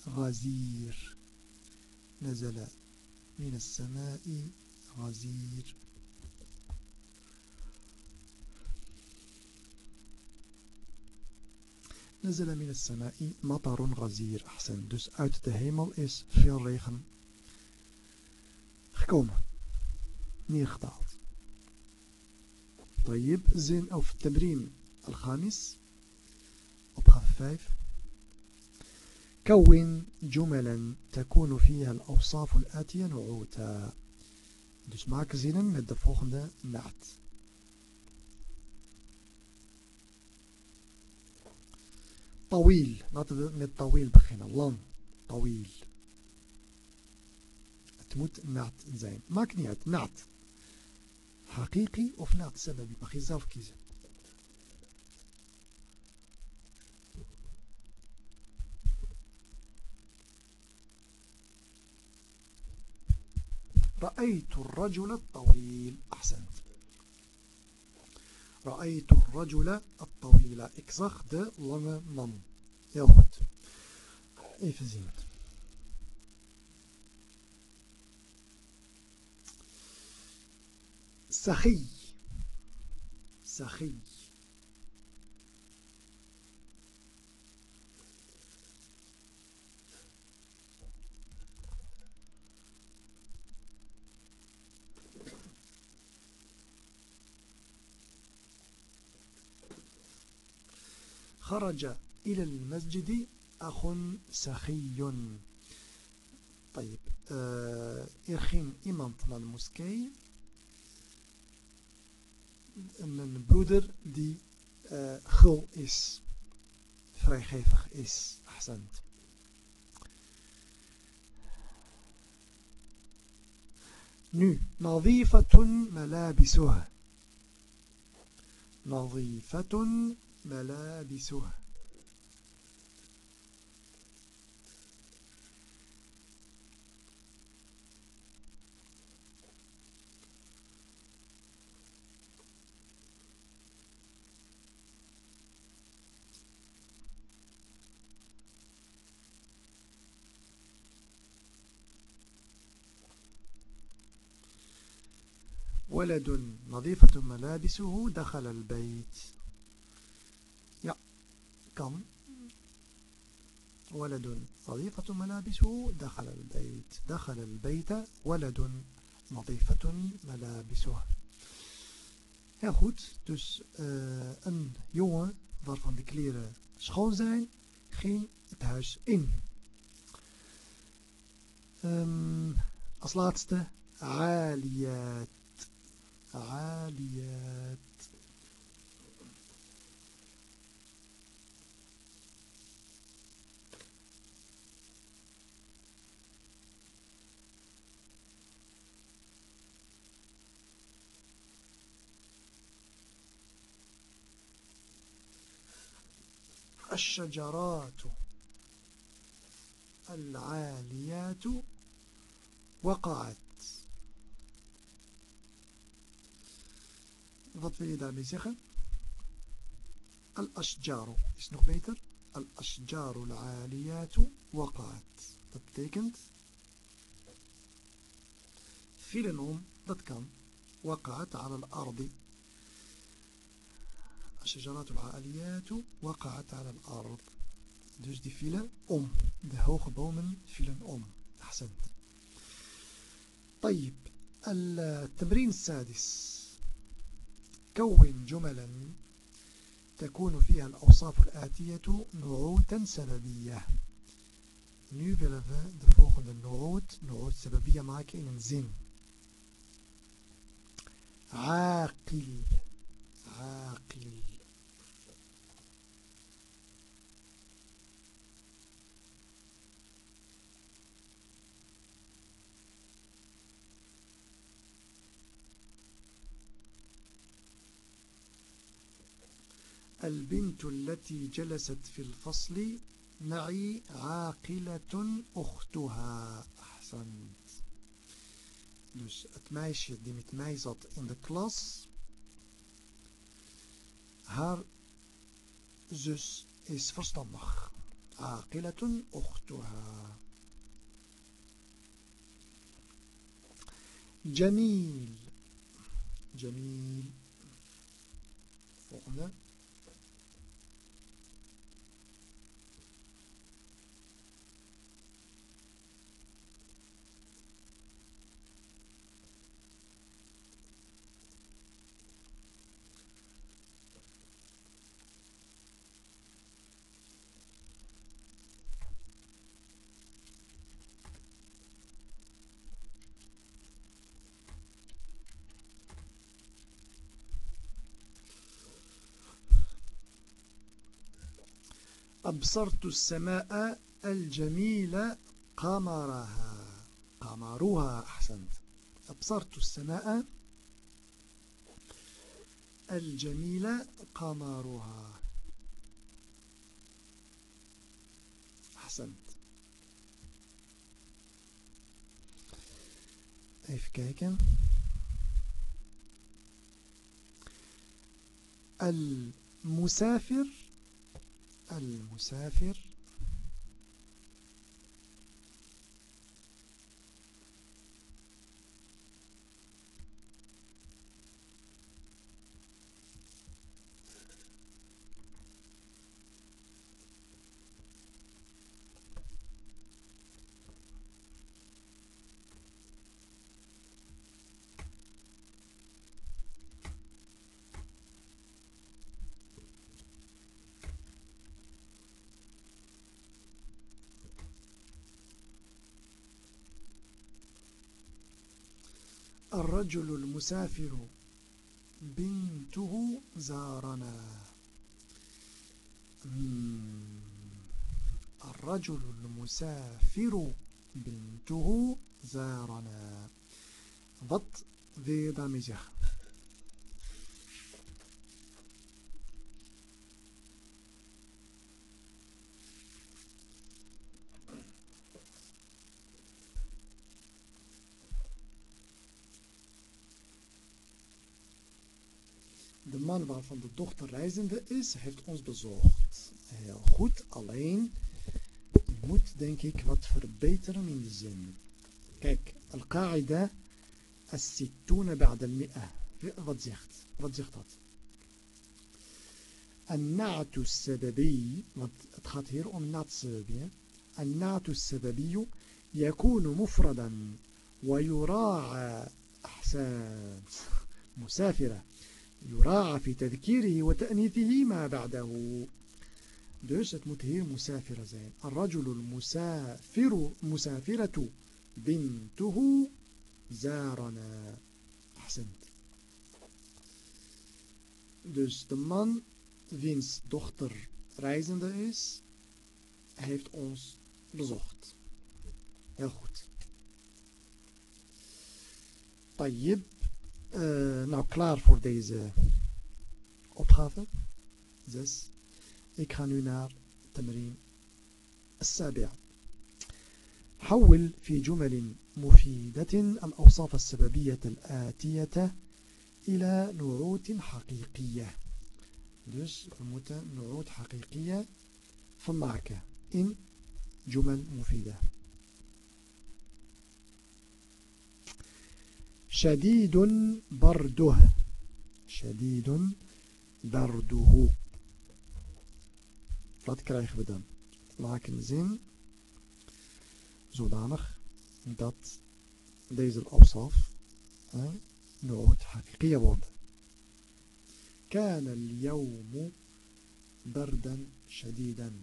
غزير. نزل من السماء غزير نزل من السماء مطر غزير. أحسن. dus uit de hemel is veel regen. Gekomen. Neergedaald. طيب. زين أو في التمرين الخامس opgave 5 كون جملا تكون فيها الأوصاف الآتية نعوتا Dus maak zinnen met de volgende naad. Tawil. Laten we met tawil beginnen. Lang. Tawil. Het moet naad zijn. Maakt niet uit. Naad. Hakiki of naad sababi. Mag je zelf kiezen. رأيت الرجل الطويل. أحسنت. رأيت الرجل الطويل. ik zag de lange man heel goed even zien سخي. سخي. خرج إلى المسجد أخ سخي. طيب آه، إرخيم إمام من المسكي أن برودر دي آه، خو إس. فريخيفخ إس. أحسنت. نو نظيفة ملابسها. نظيفة ملابسها. ولد نظيفة ملابسه دخل البيت. Kan ولد نظيفة ملابسه دخل البيت دخل البيت ولد نظيفة ملابسه Heel goed, dus uh, een jongen waarvan de kleren schoon zijn, ging het huis in. Um, als laatste, aliyat. Aliyat. الشجرات العاليات وقعت Wat wil je daarmee zeggen? Al-ashjaru is nog beter. Al-ashjaru al-aliyatu waqa'at. Dat betekent vielen om, dat kan. Waqa'at ala al-ardi. الشجرات العاليات وقعت على الأرض. dus die vielen om de hoge bomen vielen om أحسنت طيب التمرين السادس. كون جملا تكون فيها الأوصاف الآتية نعوتا سببية. Nu willen we de volgende noot, noot sababiyya maken in. عاقل عاقل البنت التي جلست في الفصل معي عاقلة أختها. أحسنت. دوش أتمايش دي متمايزات in the class هار زوس is verstandig عاقلة أختها. جميل. جميل. أبصرت السماء الجميلة قمرها. قمرها أحسنت. أبصرت السماء الجميلة قمرها أحسنت. Even kijken. المسافر المسافر الرجل المسافر بنته زارنا. الرجل المسافر بنته زارنا. Wat wil je? Man waarvan de dochter reizende is, heeft ons bezocht. Heel goed, alleen moet denk ik wat verbeteren in de zin. Kijk, al-qaida as-sittuna ba'da al-mi'a. Wat zegt? Wat zegt dat? النعت السببي het gaat hier om naat sababi النعت السببي يكون مفردا ويراعى أحسان مسافرة يراعى في تذكيره وتأنيثه ما بعده dus het moet hier مسافرة zijn الرجل المسافر مسافرة بنته زارنا أحسنت dus de man wiens dochter reizend is heeft ons bezocht. Heel goed. طيب nou, klaar voor deze opgave. 6. Ik ga nu naar تمرين السابع حول في جمل مفيدة الأوصاف السببية الآتية إلى نعوت حقيقية dus we نعوت حقيقية van in جمل مفيدة شديد برده شديد برده wat krijgen we dan maak een zin zodanig dat deze afsaf nooit حقيقية wordt كان اليوم بردا شديدا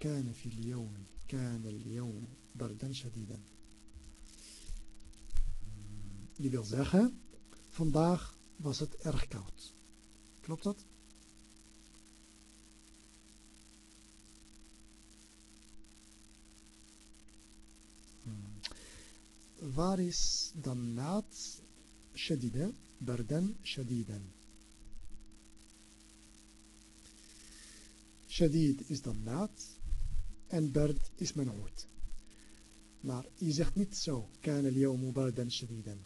كان في اليوم كان اليوم بردا شديدا Die wil zeggen, vandaag was het erg koud. Klopt dat? Waar is dan naad شديدة بردا شديدا شديد is dan naad en Bert is mijn hoed. Maar je zegt niet zo, kan el yawmu shadidan.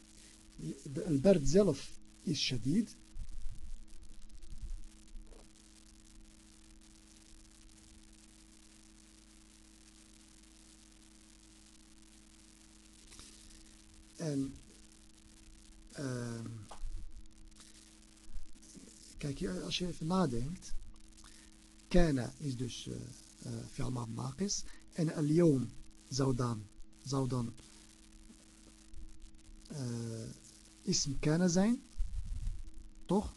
El Bert zelf is shadid. En kijk kijk, als je even nadenkt, kana is dus eh, uh, fi'al naqis. En al-yawm zou dan, zou dan uh, ism kana zijn. Toch?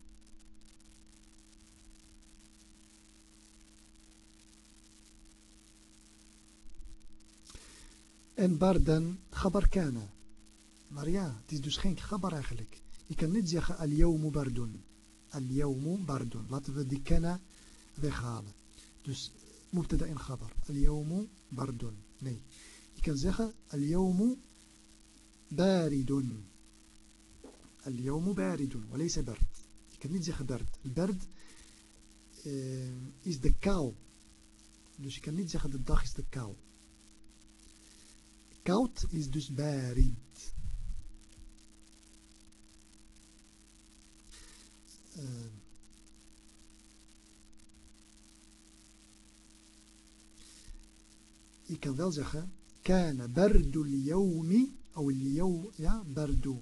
En bardan khabar kana. Maar ja, het is dus geen khabar eigenlijk. Je kan niet zeggen al-yawmu bardun. Al-yawmu bardun. Laten we die kana weghalen. Dus مبتدأ خبر. اليوم برد. نعم. nee je kan اليوم بارد. اليوم بارد وليس برد. je kan niet برد. البرد is آه، de kou. dus je kan niet zeggen de dag is de kou koud is dus بارد. أه je kan wel zeggen كان برد اليوم أو اليوم ja برد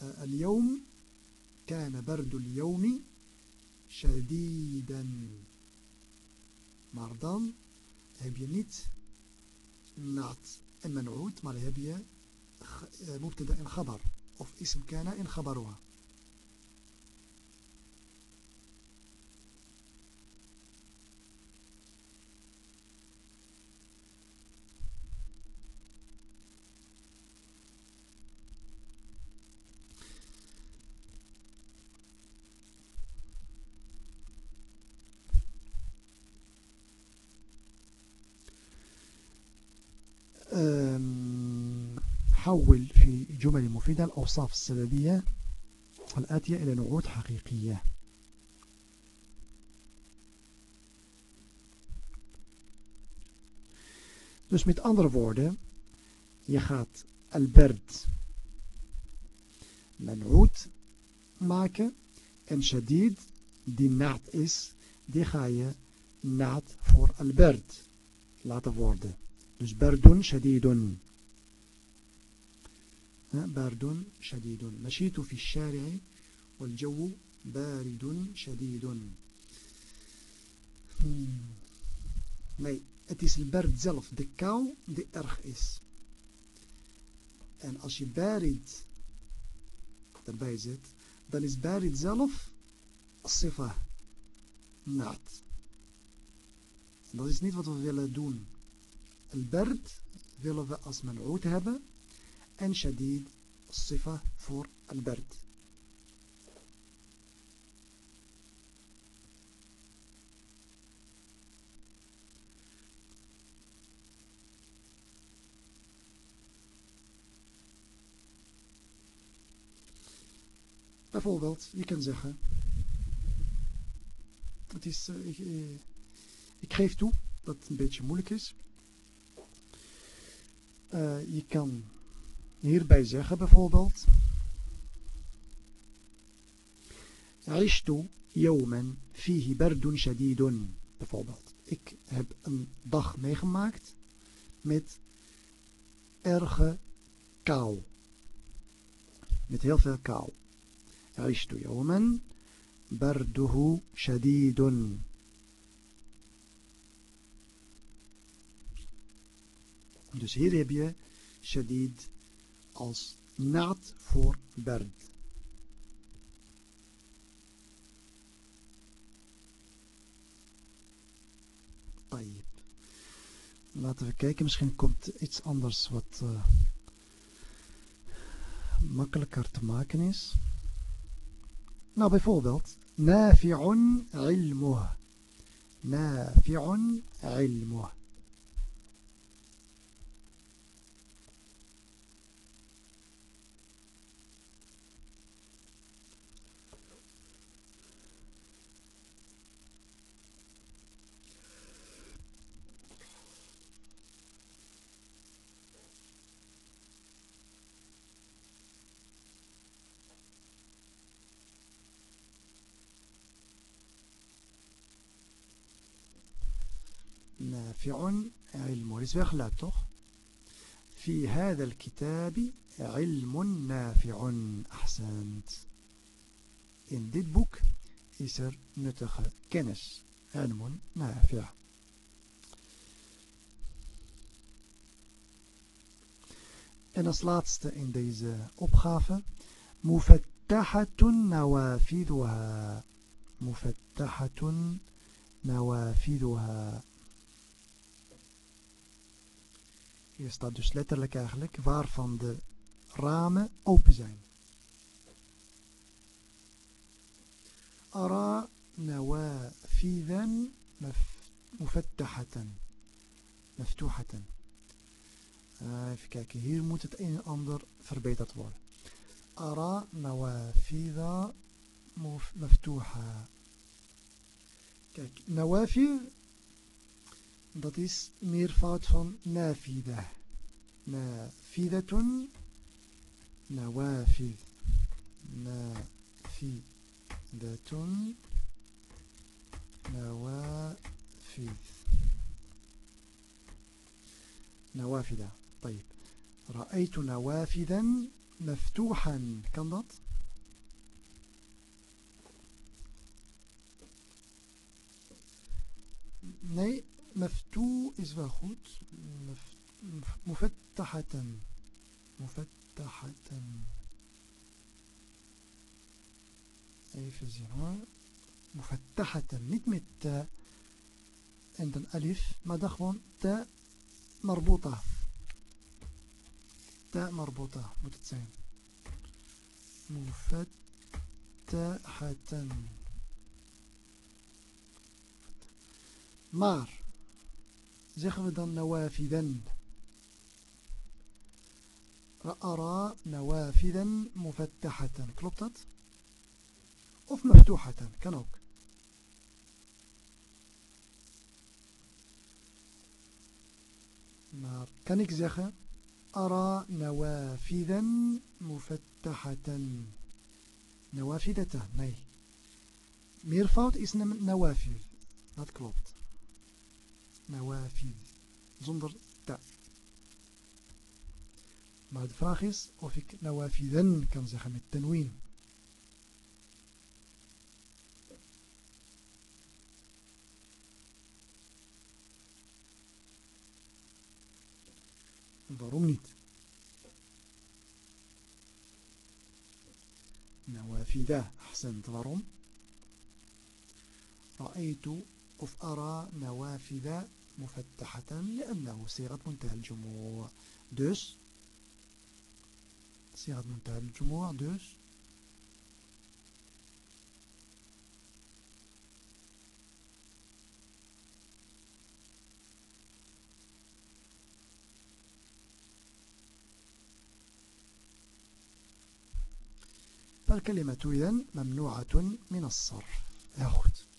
uh, اليوم كان برد اليوم شديدا maar dan heb je niet naad en men'oud maar heb je مبتدا in خبر of اسم كان in خبرها حول في جمل مفيدة الأوصاف السببية الآتية إلى نعود حقيقية Dus met andere woorden, je gaat al-berd man'oud maken en shadid, die naad is, die ga je naad voor al-berd laten worden. Dus برد شديد. برد شديد. مشيت في الشارع والجو بارد شديد. maar het is البرد zelf de kou die erg is en als je بارد. erbij zet dan is بارد zelf الصفة. نات Dat is niet wat we willen doen. Het bert willen we. en shadid sifa voor al-bard. Bijvoorbeeld, je kan zeggen, het is, eh, ik, eh, ik, geef toe dat het een beetje moeilijk is. Uh, je kan hierbij zeggen bijvoorbeeld Aishtu yawman fihi bardun shadidun bijvoorbeeld. Ik heb een dag meegemaakt met erge kou. Met heel veel kou. Aishtu yawman barduhu shadidun. Dus hier heb je shadid als naad voor Bernd. Laten we kijken, misschien komt iets anders wat uh, makkelijker te maken is. Nou, bijvoorbeeld, nafi'un ilmuh. Nafi'un ilmuh. نافع علم is weggeluid toch في هذا الكتاب علم نافع أحسنت in dit boek is er nuttige kennis علم نافع En als laatste in deze opgave مفتحة نوافذها مفتحة نوافذها Hier staat dus letterlijk eigenlijk waarvan de ramen open zijn. أرى نوافذا مفتحة مفتوحة even kijken, hier moet het een en ander verbeterd worden. أرى نوافذ مفتوحة Kijk, nawafid Dat is meervoud van nafida. Nafidatun. Nawafid. Nafidatun. Nawafid. نوافذ طيب رأيت نوافذا مفتوحا kan dat nee مفتوح is wel goed. مفتحة مفتحة even zien hoor. مفتحة niet met ta en dan alif maar dan gewoon ta marbuta. Ta marbuta moet het zijn. مفتحة maar zeggen we dan nawafiden. أرى نوافذا مفتحة klopt dat? of مفتوحة kan ook maar kan ik zeggen أرى نوافذا مفتحة نوافذة nee meervoud is nawafid dat klopt nawafid. Zonder ta. Maar de vraag is of ik nawafiden kan zeggen met tenwin. Waarom niet? نوافذة أحسنت waarom رأيت of أرى نوافذ مفتحة لأنه صيغة منتهى الجموع. دوس. صيغة منتهى الجموع. دوس. فالكلمة إذن ممنوعة من الصرف. يا goed.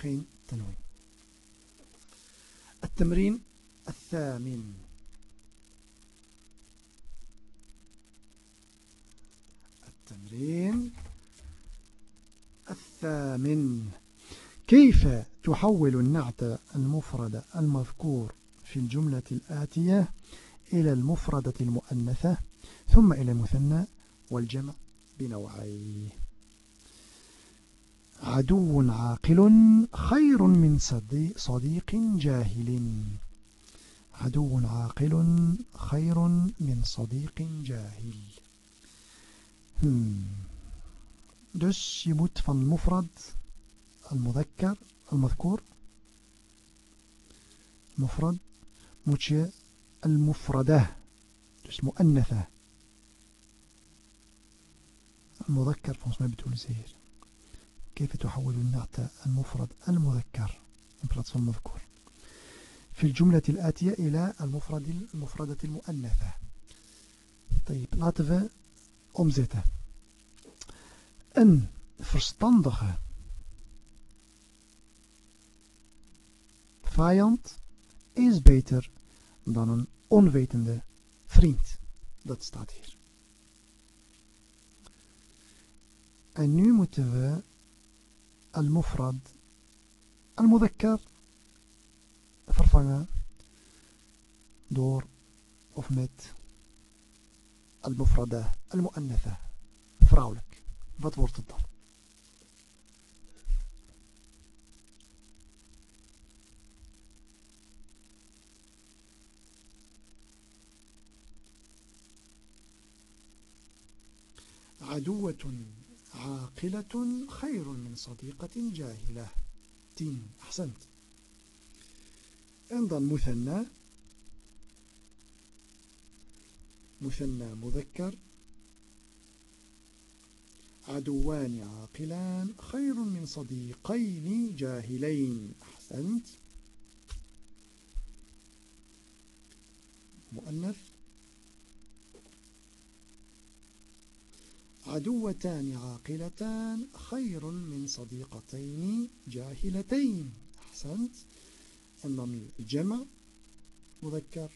Geen tenwin. التمرين الثامن. التمرين الثامن. كيف تحول النعت المفرد المذكور في الجملة الآتية إلى المفردة المؤنثة ثم إلى المثنى والجمع بنوعيه؟ عدو عاقل خير من صديق جاهل. عدو عاقل خير من صديق جاهل. je moet van mufrad المذكر المذكور. مفرد. موتشي المفردة. dus مؤنثة. المذكر mij bedoelen ze hier كيف تحول النعت المفرد المذكر امبراطس المذكور في الجملة الآتية إلى المفرد المفردة المؤنثة طيب لاتف أمزته أن فرستندخ فايانت is beter dan أن onwetende vriend. Dat staat hier. En nu moeten we المفرد المذكر. vervangen دور of met المفردة المؤنثة. فراولك wat wordt عدوة عاقلة خير من صديقة جاهلة. تين أحسنت. أيضا مثنى. مثنى مذكر. عدوان عاقلان خير من صديقين جاهلين. أحسنت. مؤنث. عدوتان عاقلتان خير من صديقتين جاهلتين. أحسنت. أن الجمع. مذكر.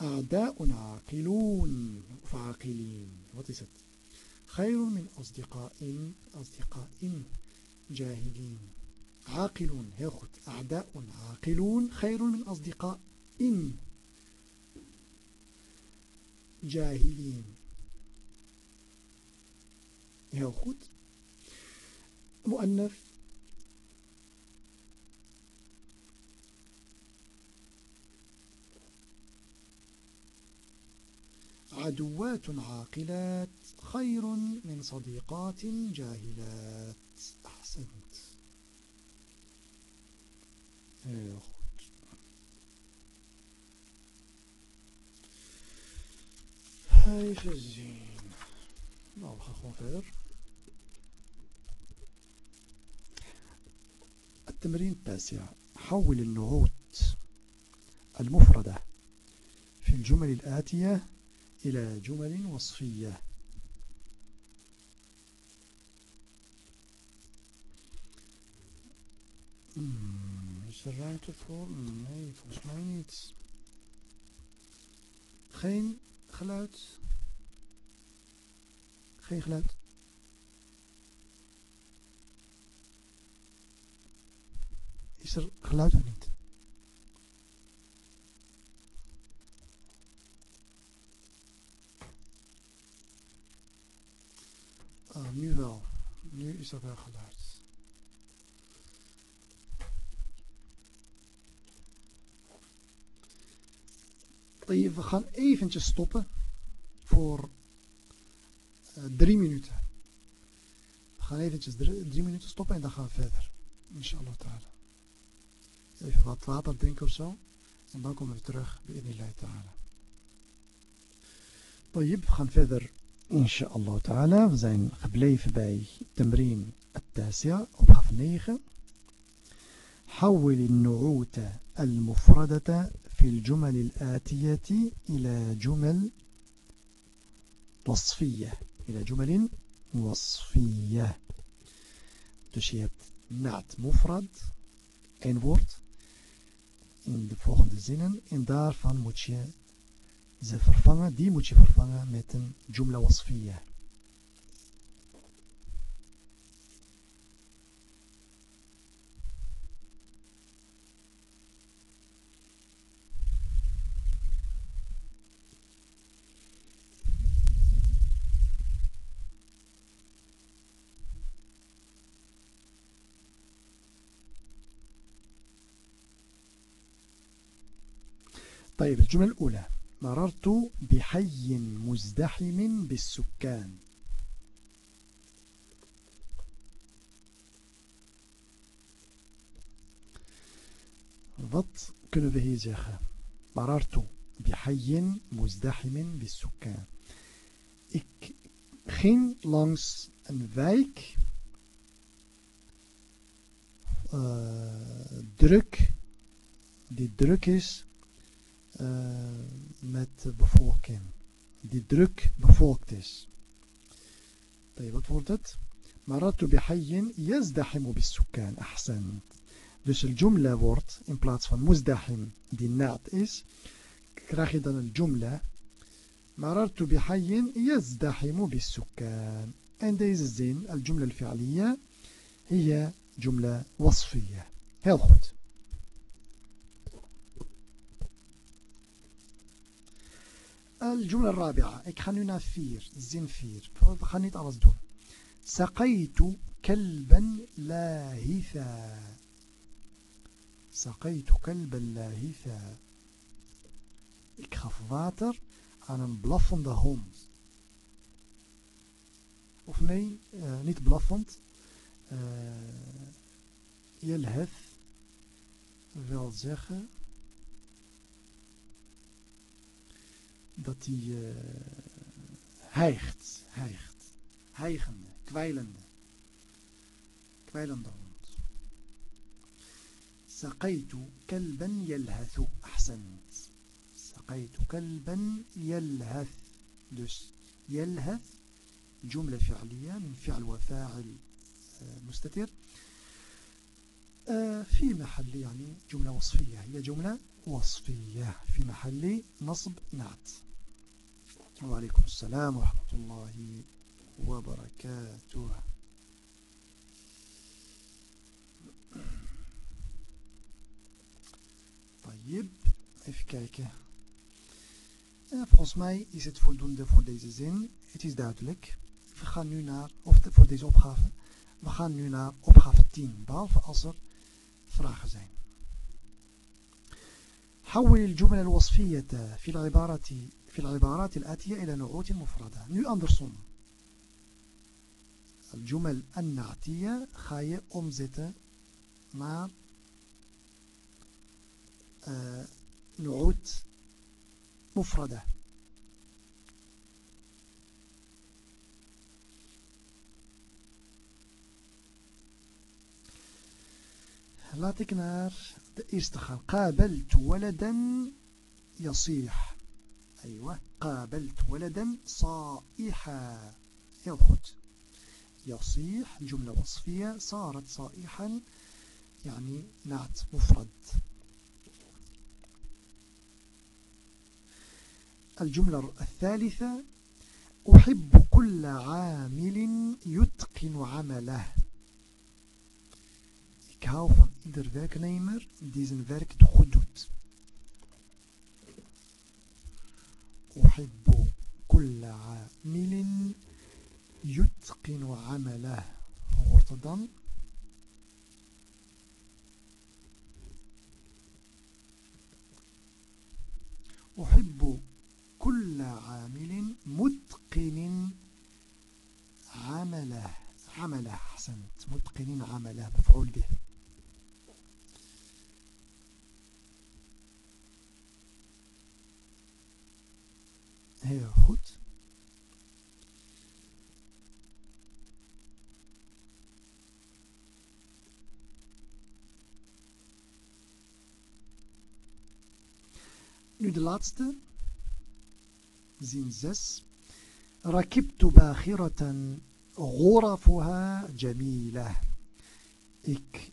أعداء عاقلون فعاقلين وتست خير من أصدقاء أصدقاء جاهلين. عاقلون. Heel أعداء عاقلون خير من أصدقاء. Jahilin. Heel goed. Mu'annaf. عدوات عاقلات خير من صديقات جاهلات أحسنت heel حاجة زين نعم خلقون فير التمرين التاسع. حول النعوت المفردة في الجمل الآتية إلى جمل وصفية. Hmm, Is geluid? Geen geluid? Is er geluid of niet? Ah, nu wel. Nu is er wel geluid. We gaan eventjes stoppen voor uh, drie minuten. We gaan eventjes drie, drie, minuten stoppen en dan gaan we verder. Inshallah ta'ala. Even wat water drinken of zo. En dan komen we terug bij Inilai ta'ala. We gaan verder. Inshallah ta'ala. We zijn gebleven bij Tamrin التاسع opgave 9. حول النعوت المفردة في الجمل الآتية إلى جمل وصفية إلى جمل وصفية Dus je hebt naad mufrad, één woord, in de volgende zinnen. En daarvan moet je ze vervangen, die moet je vervangen met een jumla wasfiyah. الجملة الأولى مررت بحي مزدحم بالسكان Wat kunnen we hier zeggen? مررت بحي مزدحم بالسكان Ik ging langs een wijk uh, druk, die druk is met de bevolking. Die druk bevolkt is. Wat wordt het? Maratu bihayyin yazdahimu bisukkan. Ahsan. Dus de jumla wordt in plaats van muzdahim die naad is, krijg je dan een jumla. Marartu bihayyin yazdahimu bisukkan. En deze zin, al-jumla al-fi'aliyya, هي جملة وصفية. Heel goed. الجملة الرابعة. اكحنونا فير الزين فير. خانيت سقيت كلبا لاهثا. سقيت كلبا لاهثا. اكخف واتر عن بلافوند هوم of nee آه، niet blaffend آه، يلهث. wil zeggen dat hij uh, hijgt, hijgt, hijgende, kwijlende, kwijlende hond. سقيت كلبا يلهث أحسنت سقيت كلبا يلهث dus يلهث جملة فعلية من فعل وفاعل مستتر في محل يعني جملة وصفية هي جملة وصفية في محل نصب نعت وعليكم السلام ورحمة الله وبركاته طيب even kijken en volgens mij is het voldoende voor deze zin het is duidelijk we gaan nu naar of de, voor deze opgave we gaan nu naar opgave 10 behalve als er vragen zijn حول الجمل الوصفية في العبارة في العبارات الآتية إلى نعوت مفردة. nu andersom الجمل النعتية ga je omzetten naar uh, نعوت مفردة. laat ik naar de eerste gaan. قابلت ولدا يصيح. أيوة قابلت ولدا صائحا. heel يصيح جملة وصفية صارت صائحا يعني نعت مفرد. الجملة الثالثة أحب كل عامل يتقن عمله. Ik ieder werknemer die zijn werk goed. أحب كل عامل يتقن عمله. dan أحب كل عامل متقن عمله. عمله أحسنت متقن عمله مفعول به Heel goed. Nu de laatste. Zin 6. ركبت باخرة غرفها جميلة. Ik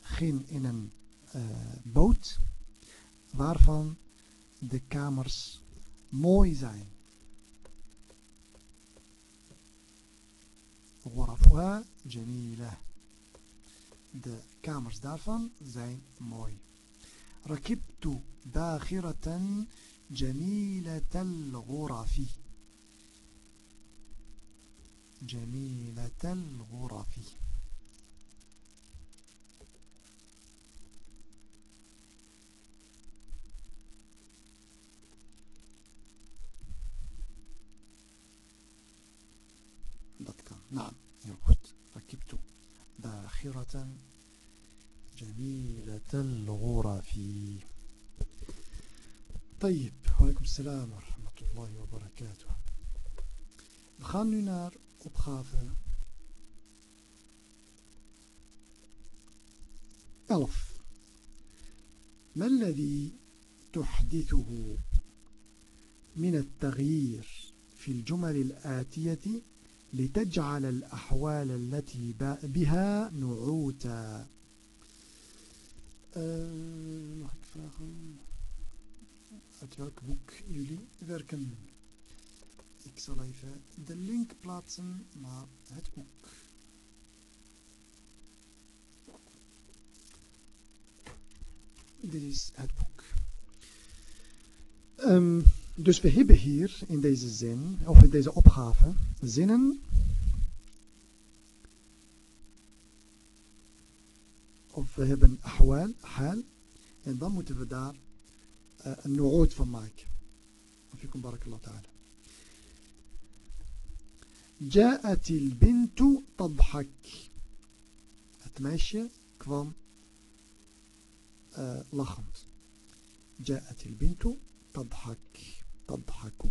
ging in een uh, boot waarvan de kamers mooi zijn. غرفها جميلة de kamers daarvan zijn mooi ركبت باخرة جميلة الغرف. جميلة الغرف. نعم goed ركبت باخرة جميلة الغرف. طيب وعليكم السلام ورحمة الله وبركاته. We gaan nu 11 ما الذي تحدثه من التغيير في الجمل الآتية لتجعل الأحوال التي بها نعوتا؟ Mag ik vragen uit welk boek jullie werken? Ik zal even de link plaatsen naar het boek. Dit is het boek. Um, dus we hebben hier in deze zin, of in deze opgave, zinnen of we hebben ahwal, haal, en dan moeten we daar uh, een nu'ud van maken. Of je komt barakallahu ta'ala. جاءت البنت تضحك het meisje kwam uh, lachend جاءت البنت تضحك تضحك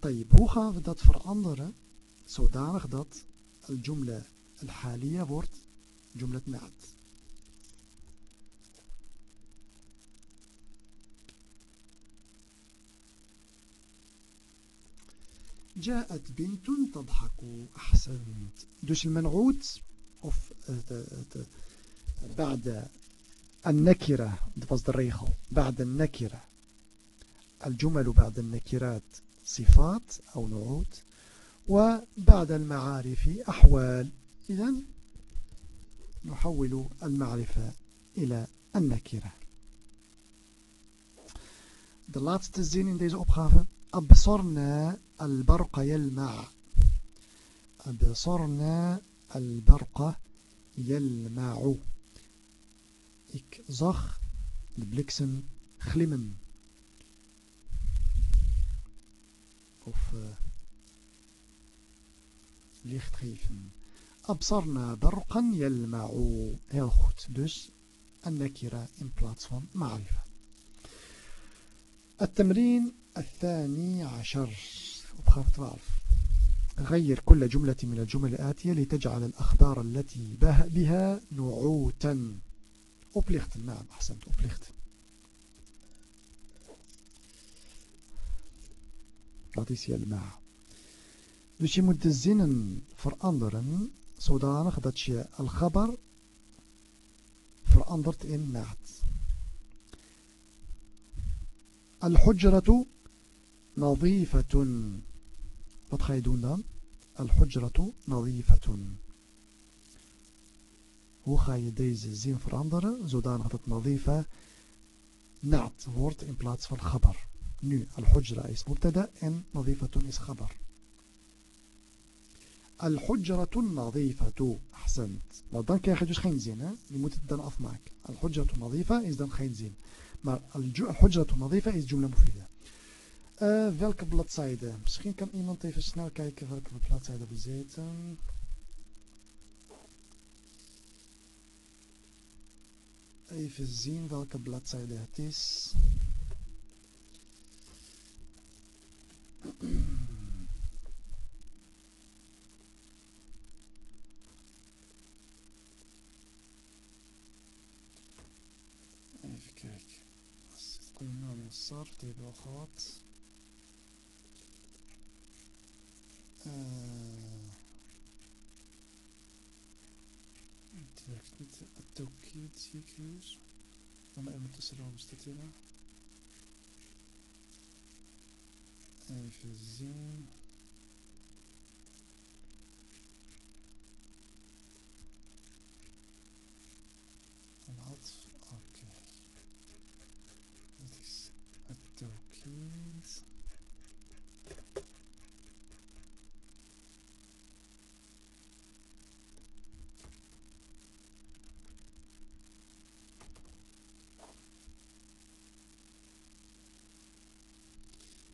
طيب hoe gaan we dat veranderen zodanig dat الجملة الحالية wordt جملة نعت جاءت بنت تضحك. أحسنت. dus المنعوت of بعد النكرة. بعد النكرة. الجمل بعد النكرات صفات أو نعوت. وبعد المعارف أحوال. إذا نحول المعرفة إلى النكرة. De laatste zin in deze opgave. أبصرنا البرق يلمع. أبصرنا البرق يلمع. إك زخ البلكسن خلمن أوف. ليخت خيفن. أبصرنا برقا يلمع. هلخوت دوس النكرة إن بلاتسون معرفة. التمرين الثاني عشر. Opgave 12 غير كل جملة من الجمل الآتية لتجعل الأخبار التي بها نعوتا oplichten نعم أحسنت oplichten dat is helemaal dus je moet de zinnen veranderen zodanig dat je al-ghabar verandert in naad al-hujratu نظيفة wat ga je doen dan? Al-hujratu nadifatun. Hoe ga je deze zin veranderen zodanig dat nadifa naat wordt in plaats van khabar? Nu, al-hujra is mubtada en nadifatun is khabar. Al-hujratu nadifatu. Ahsend. Maar dan krijg je dus geen zin. Hè? Je moet het dan afmaken. Al-hujratu nadifa is dan geen zin. Maar al-hujratu nadifa is jumla mufida. Uh, welke bladzijde? Misschien kan iemand even snel kijken welke bladzijde we zitten. Even zien welke bladzijde het is. Even kijken. Als het komt naar Sarf, die hebben we al gehad. Het werkt niet. Het zie ik dus. Dan even tussendoor staat hier. Even zien. Een had.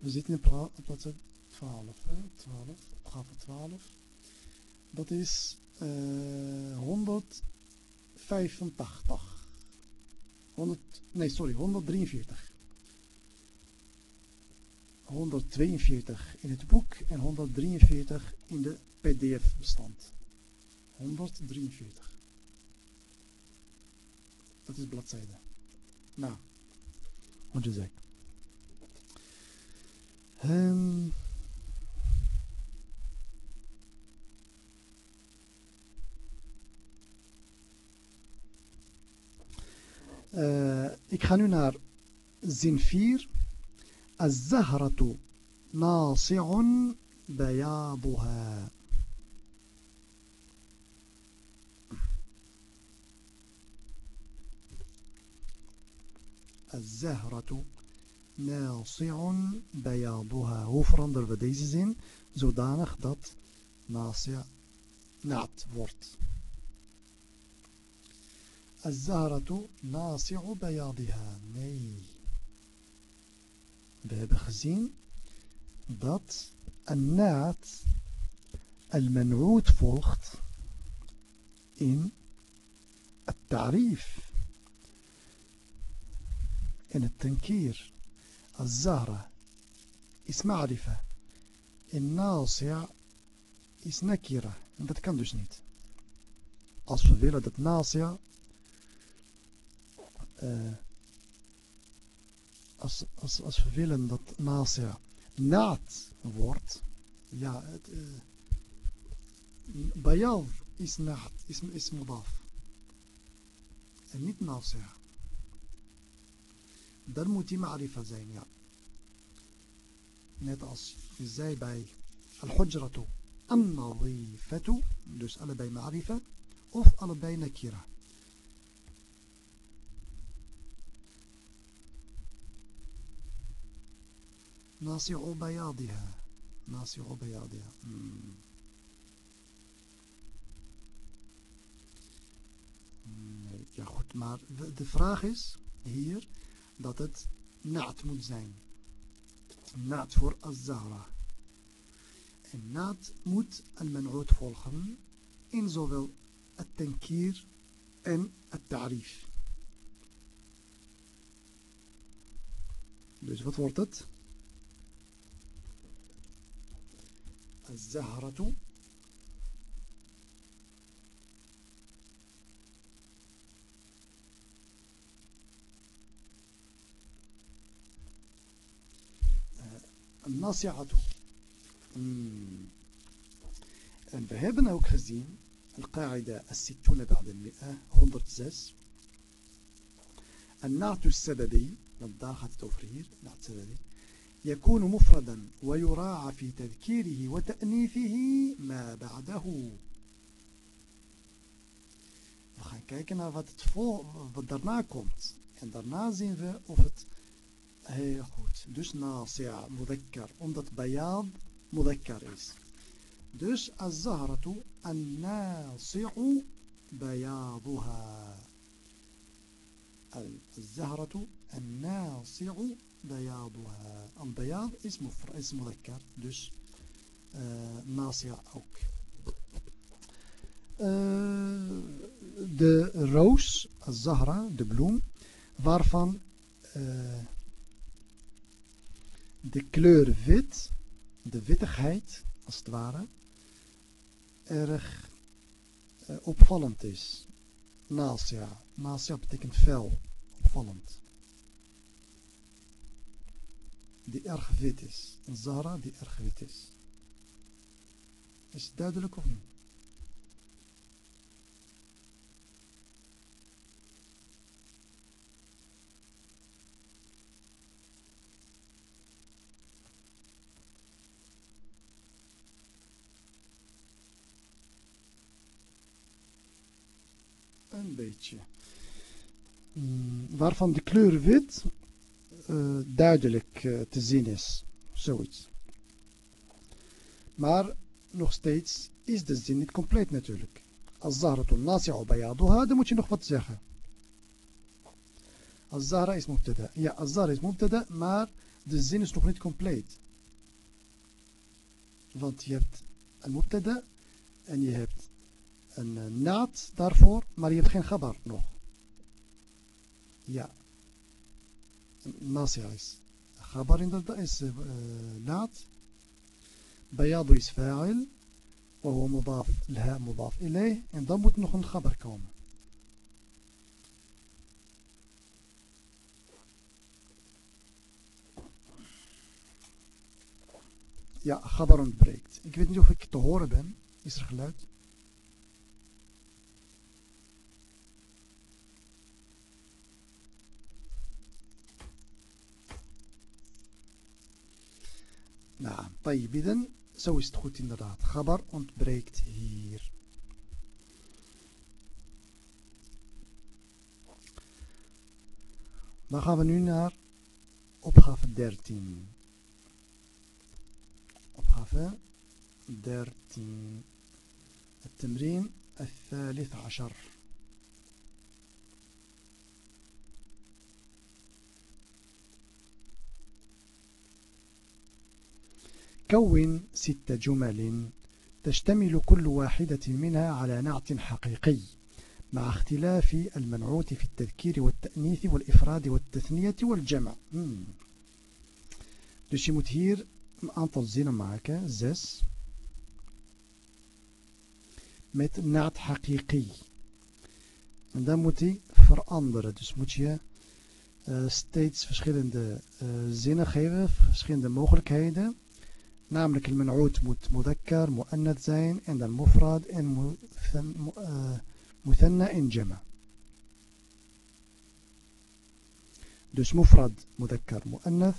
We zitten in plaats 12, hè? 12, opgave 12. Dat is uh, 154. 185. 100, nee, sorry, 143. 142 in het boek en 143 in de pdf-bestand. 143. Dat is bladzijde. Nou, wat je zegt. Um, uh, ik ga nu naar zin 4. الزهرة ناصع بياضها الزهرة ناصع بياضها hoe veranderen we deze zin zodanig dat ناصع naad wordt الزهرة ناصع بياضها nee We hebben gezien dat een naad al-man'oud volgt in het tarif in het tankir الزهرة is ma'rifa in nasia is nakira en dat kan dus niet als we willen dat nasia uh, als, als, als we willen dat Nasir naad wordt, ja, het, uh, Bayal is naad, is, is mudaf. En niet Nasir. Dan moet die ma'rifa zijn, ja. Net als zei bij al-hujratu an-nadifatu, dus allebei ma'rifa, of allebei nakira. ناصع بياضها ناصع بياضها Nee, ja goed, maar de vraag is hier dat het naad moet zijn. Naad voor az-zahra. En naad moet al-man'oud volgen in zowel het tankir en het tarif. Dus wat wordt het? الزهرة الناصعة En we hebben ook gezien, القاعدة الستون بعد المئة 106 النعت السببي daar gaat het over hier, نعت السببي يكون مفردا ويراعى في تذكيره وتأنيثه ما بعده We gaan kijken naar wat, het voor, wat daarna komt. En daarna zien we of het heel goed. Dus nasi'a, mudakkar. Omdat bayad mudakkar is. Dus az-zahratu an-nasi'u bayaduha. Az-zahratu an-nasi'u بياضها البياض اسم اسم مذكر dus uh, nasia ook uh, de roos zahra de bloem waarvan uh, de kleur wit de wittigheid als het ware erg opvallend is nasia nasia betekent fel opvallend die erg wit is. Zara die erg wit is. Is het duidelijk of niet? Een Hmm, waarvan de kleur wit uh, duidelijk uh, te zien is. Zoiets. Maar nog steeds is de zin niet compleet natuurlijk. Als Zahratul Nasi'u bayaduha, dan moet je nog wat zeggen. Als Zahra is mubtada. Ja, als Zahra is mubtada, maar de zin is nog niet compleet. Want je hebt een mubtada en je hebt een naad daarvoor, maar je hebt geen gabar nog. Ja. Nasja is. Gabar inderdaad is uh, naad. Bayadu is fa'il. وهو مضاف الهاء مضاف إليه en dan moet nog een gabar komen. Ja, gabar ontbreekt. Ik weet niet of ik te horen ben. Is er geluid? طيب zo is het goed inderdaad. Gabar ontbreekt hier. Dan gaan we nu naar opgave 13. opgave 13 التمرين الثالث عشر كون ست جمل تشتمل كل واحدة منها على نعت حقيقي مع اختلاف المنعوت في التذكير والتأنيث والإفراد والتثنية والجمع دوشي متهير أنطل زينا معك زس مت نعت حقيقي En dan moet hij veranderen. Dus moet je uh, steeds verschillende uh, zinnen geven, verschillende. Namelijk el man'oud moet mudakkar, mu'annad zijn en dan mufrad en muthanna en jama. Dus mufrad, mudakkar, mu'annad,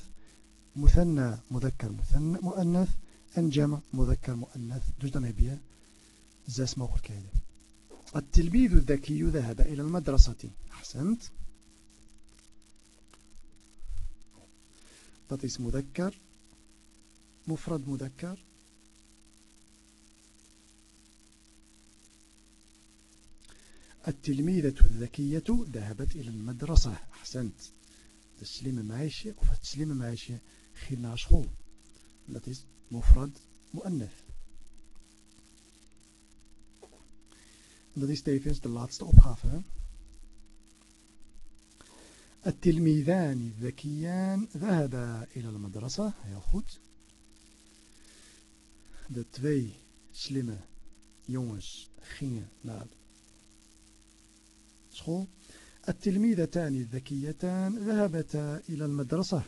muthanna, mudakkar, mu'annad en jama, mudakkar, mu'annad. Dus dan heb je zes mogelijkheden. التلميذ الذكي ذهب إلى المدرسة أحسنت dat is مذكر مفرد مذكر. التلميذة الذكية ذهبت إلى المدرسة. أحسنت. تسليم معيشة وتسليم معيشة خلنا شغول التي مفرد مؤنث. التي tevens de laatste opgave التلميذان الذكيان ذهبا إلى المدرسة. ja goed de twee slimme jongens gingen naar school. التلميذتان الذكيتان ذهبتا إلى المدرسة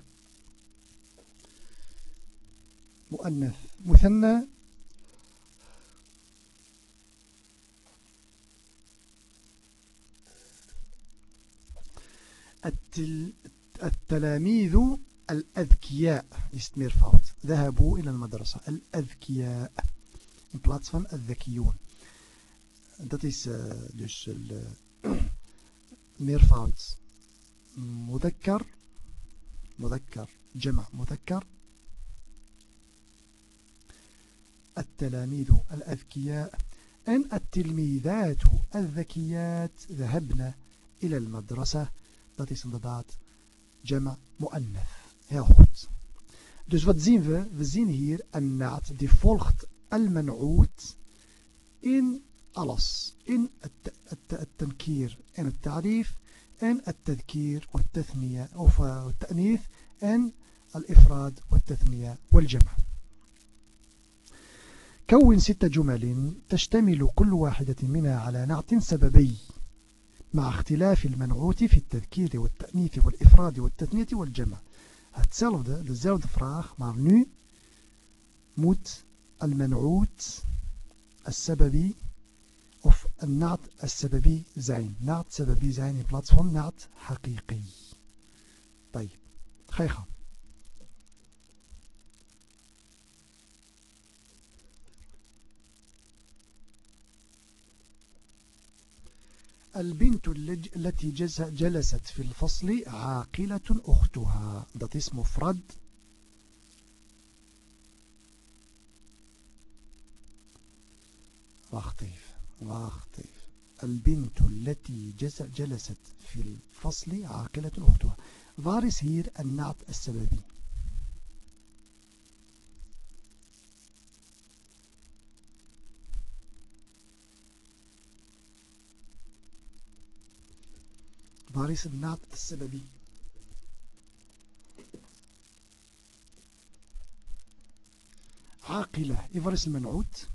مؤنث مثنى التلاميذ الأذكياء het meervoud ذهبوا إلى المدرسة الأذكياء. In plaats van الذكيون. Dat is uh, dus meervoud مذكر مذكر جمع مذكر التلاميذ الأذكياء. أن التلميذات الذكيات ذهبن إلى المدرسة. Dat is jama mu'annath. Heel goed. Dus wat zien we? We zien hier een naad die volgt al-man'oot in alles. In het tankir en het tarif en het tadkir of tathniya of het ta'nith en الإفراد والتثنية والجمع كون ست جمل تشتمل كل واحدة منها على نعت سببي مع اختلاف المنعوت في التذكير والتأنيث والإفراد والتثنية والجمع hetzelfde, dezelfde vraag, maar nu moet al-man'oot al-sababi of een naad al-sababi zijn. Naad sababi zijn in plaats van naad haqiqi. طيب ga je gaan. البنت التي جلست في الفصل عاقلة أختها. Dat is مفرد. wacht even البنت التي جلست في الفصل عاقلة أختها. Is hier النعت السببي. Waar is السببي عاقلة is المنعوت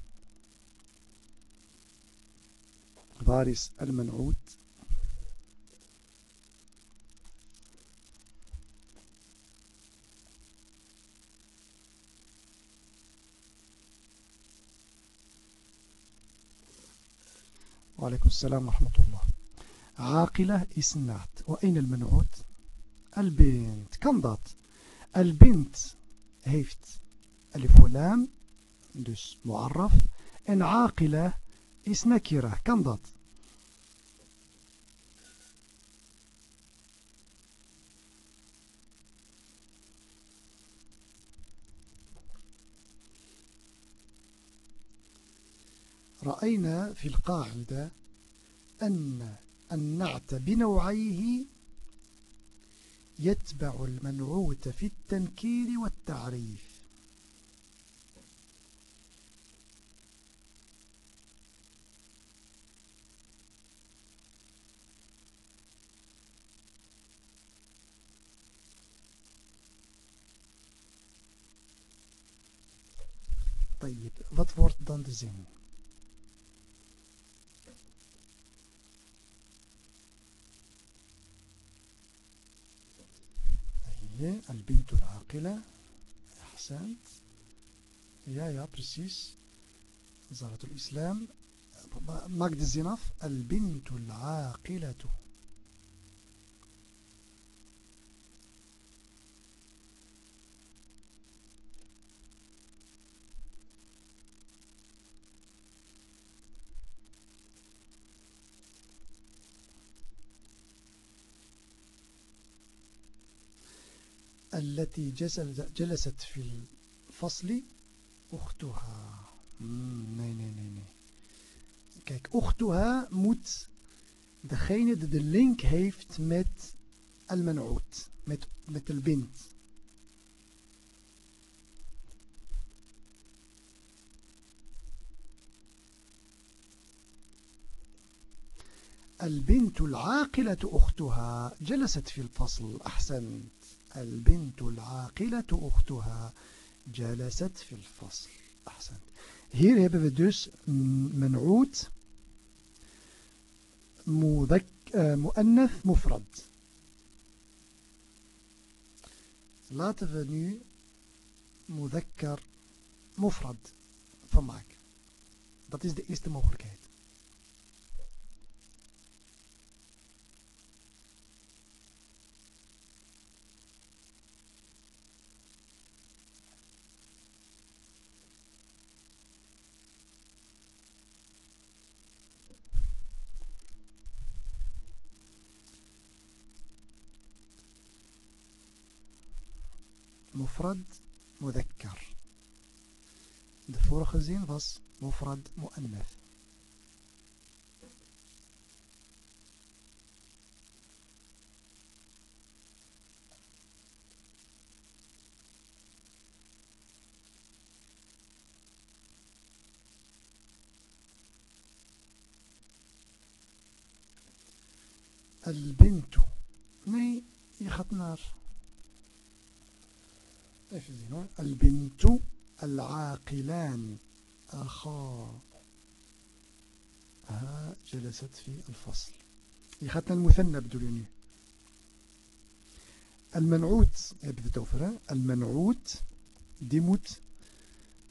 waar المنعوت وعليكم السلام ورحمة الله عاقلة not وأين المنعوت؟ البنت. kan dat البنت. heeft alif ولام. dus معرف. en عاقلة is nakira kan dat رأينا في القاعدة أن النعت بنوعيه يتبع المنعوت في التنكير والتعريف. طيب wat wordt dan de البنت العاقلة أحسنت ja ja precies زهرة الإسلام. zin af البنت العاقلة. التي جلست في الفصل أختها nee nee nee nee kijk أختها moet degene die de link heeft met al-man'oot met, met de bint البنت العاقلة أختها جلست في الفصل أحسنت البنت العاقلة أختها جلست في الفصل. أحسن هير hebben في dus منعوت مؤنث مفرد. Laten we مذكر مفرد. Van maken dat is de eerste mogelijkheid مفرد مذكر. Vorige zin was مفرد مؤنث البنت nee je gaat naar Even zien البنت العاقلان أخا. ها جلست في الفصل. يخطنا المثنى بدوليني المنعوت بتوفرة المنعوت ديموت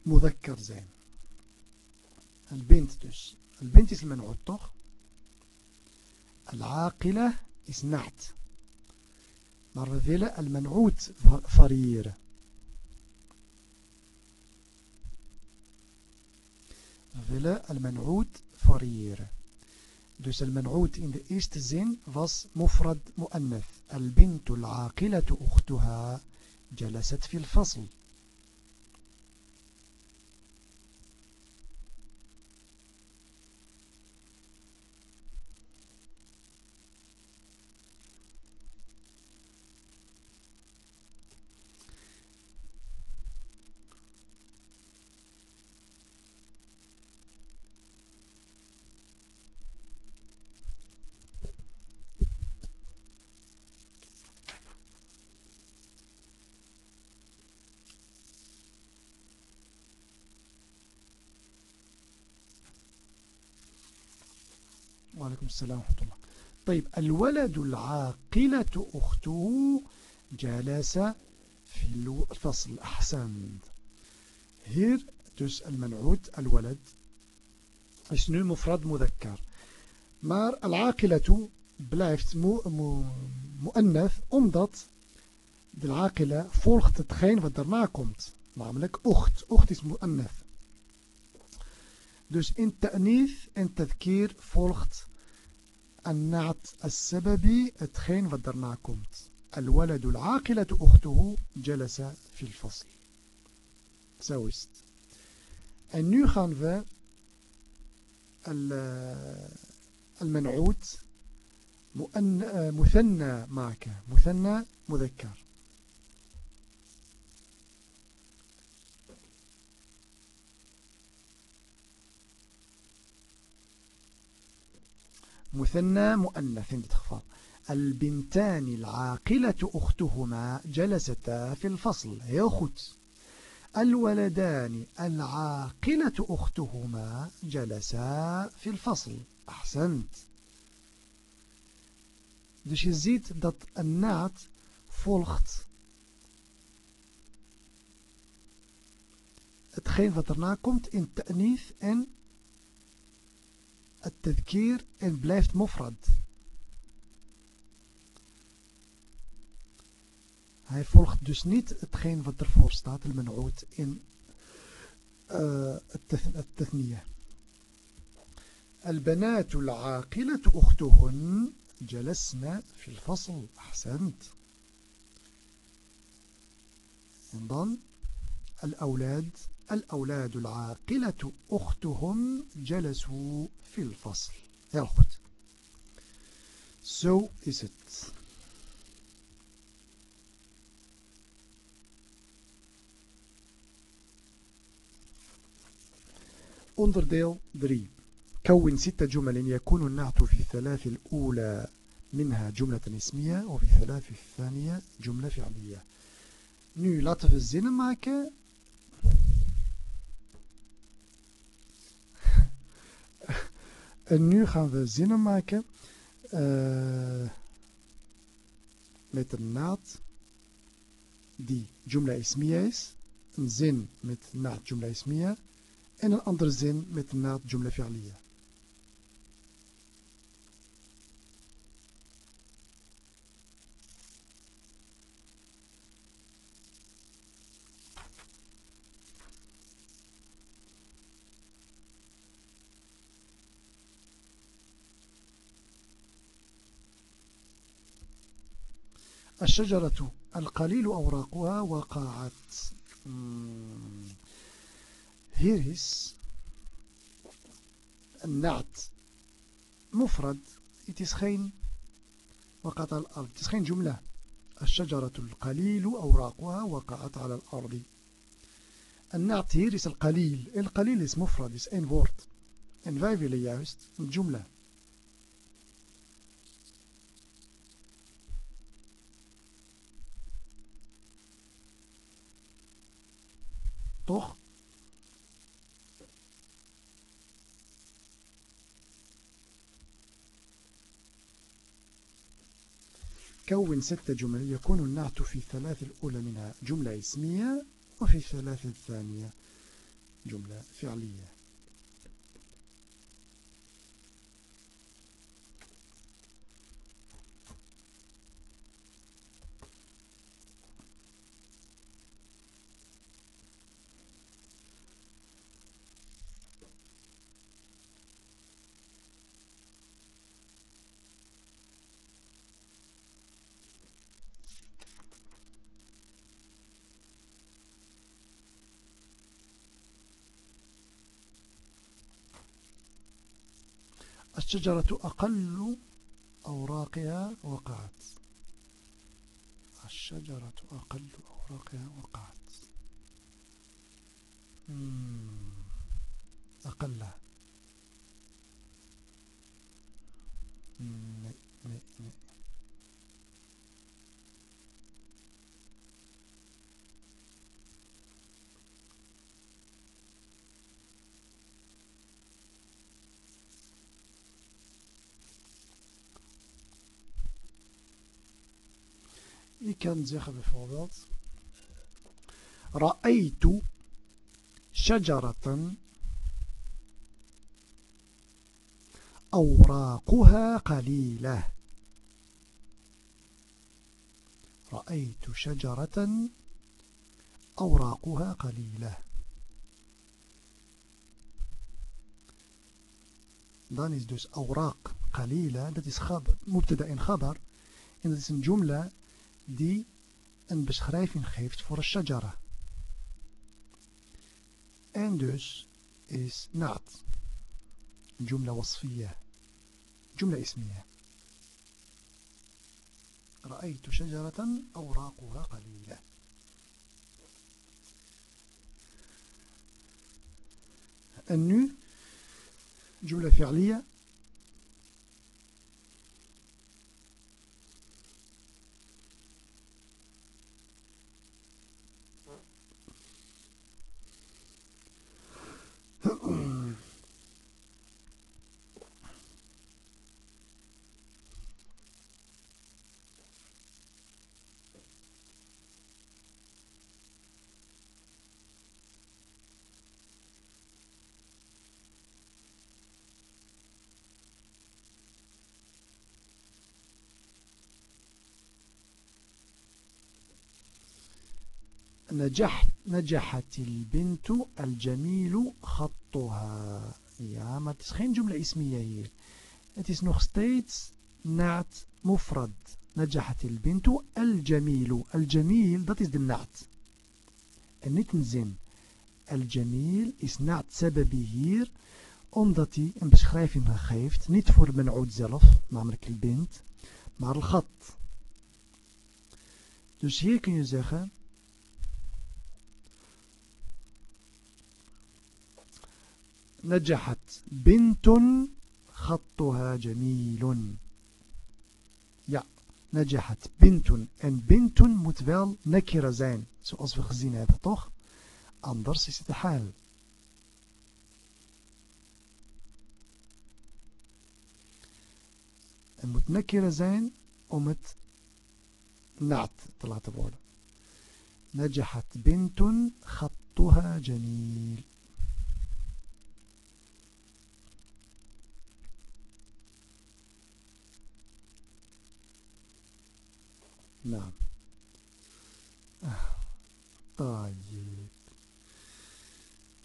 مذكر زين. البنت دوش البنت اسم المنعوت طخ. العاقلة اسم نعت مرة المنعوت فريره willen al-man'oud variëren. Dus al-man'oud in de eerste zin was mufrad mu'annath. Al-bintu al-aqilatu ukhtuha jalasat fil fasl. وعليكم السلام ورحمة الله. طيب الولد العاقلة أخته جالس في الفصل أحسن hier is المنعوت الولد. is nu مفرد مذكر. maar العاقلة blijft مو مو مؤنث omdat العاقلة volgt hetgeen wat erna komt namelijk أخت. أخت اسم مؤنث. دوس إن تأنيث إن تذكير فولخت النعت السببي hetgeen wat. الولد العاقلة أخته جلس في الفصل. Zo is het. En nu المنعوت مثنى maken. مثنى مذكر. مثنى مؤنث geval. البنتان العاقلة أختهما جلستا في الفصل. heel goed الولدان العاقلة أختهما جلسا في الفصل. أحسنت. Dus je ziet dat een naad volgt hetgeen wat erna komt in ta'nith en التذكير en blijft مفرد. hij volgt dus niet hetgeen wat ervoor staat المنعوت in آه، التثنية. البنات العاقلة أختهن جلسنا في الفصل. أحسنت. انضم الأولاد الأولاد العاقلة أختهم جلسوا في الفصل. heel goed zo is het Onderdeel 3 كون ست جمل يكون النعت في الثلاث الأولى منها جملة اسمية وفي الثلاث الثانية جملة فعلية. Nu laten we zinnen. En nu gaan we zinnen maken uh, met een naad die jumla ismiya is. Een zin met naad jumla ismiya. en een andere zin met naad jumla fi'liya. الشجرة القليل أوراقها وقعت Hier. Mufrad. Het is geen وقعت على الأرض. Geen جملة. الشجرة القليل أوراقها وقعت على الأرض. النعت hier القليل. القليل is mufrad, is één woord. En wij willen jumla. Toch? كون ست جمل يكون النعت في الثلاث الأولى منها جملة اسمية وفي الثلاث الثانية جملة فعلية. الشجرة أقل أوراقها وقعت. الشجرة أقل أوراقها وقعت. أقلها nee, nee, nee. Je kan zeggen bijvoorbeeld رأيت شجرة أوراقها قليلة رأيت شجرة أوراقها قليلة dan is dus awraq qalila, dat is in khabar. En dat is een jumla die een beschrijving geeft voor shajara. En dus is naat. Jumla wasfiyya. Jumla ismiyya. رأيت شجرة أوراقها قليلة En nu جملة فعلية نجحت نجحت البنت الجميل خطها ja maar het is geen jumla ismiya hier het is nog steeds naad mufrad نجحت البنت الجميل الجميل dat is de naad en niet een zin الجميل is naad sababi hier omdat hij een beschrijving geeft niet voor men'oud zelf namelijk el bint maar al gat dus hier kun je zeggen نجحت بنت خطها جميل Ja, نجحت بنت en بنت moet wel nekira zijn zoals we gezien hebben toch anders is het haal het moet nekira zijn om het naad te laten worden نجحت بنت خطها جميل نعم. آه. طيب.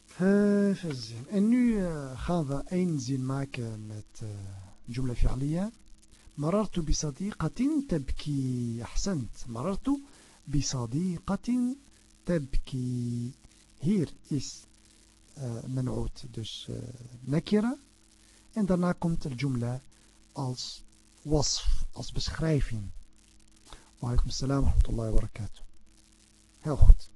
فزين أن نو خاضا أين زين معك مت جملة فعلية؟ مررت بصديقة تبكي. أحسنت. مررت بصديقة تبكي. hier is آه، منعوت. dus آه، نكرة. en daarna komt الجملة als وصف als beschrijving. وعليكم السلام ورحمة الله وبركاته. heel goed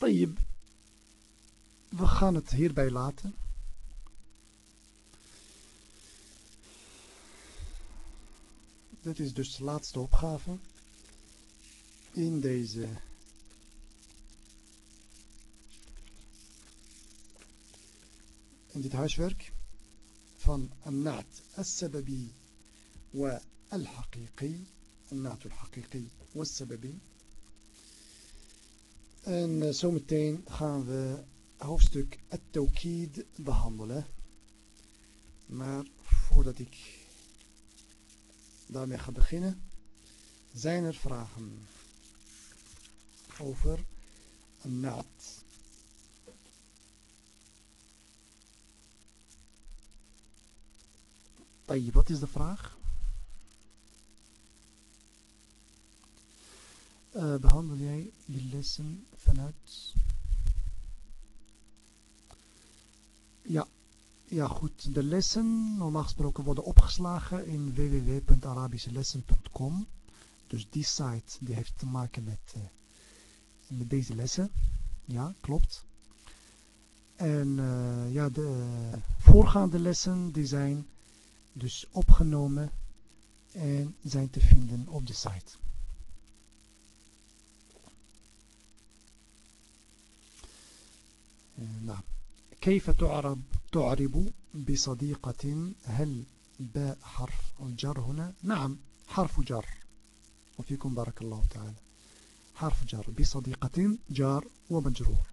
طيب we gaan het hierbij laten Dit is dus de laatste opgave in deze in dit huiswerk van النعت السببي والحقيقي النعت الحقيقي والسببي en zometeen gaan we hoofdstuk التوكيد behandelen maar voordat ik daarmee ga beginnen, zijn er vragen over een naad. Wat is de vraag? Uh, behandel jij die lessen vanuit... Ja, ja goed, de lessen normaal gesproken worden opgeslagen in www.arabischelessen.com. Dus die site die heeft te maken met, eh, met deze lessen. Ja, klopt. En eh, ja, de eh, voorgaande lessen die zijn dus opgenomen en zijn te vinden op de site. nou. كيف تعرب تعرب بصديقة؟ هل باء حرف الجر هنا؟ نعم حرف جر. وفيكم بارك الله تعالى. حرف جر. بصديقة جار ومجرور.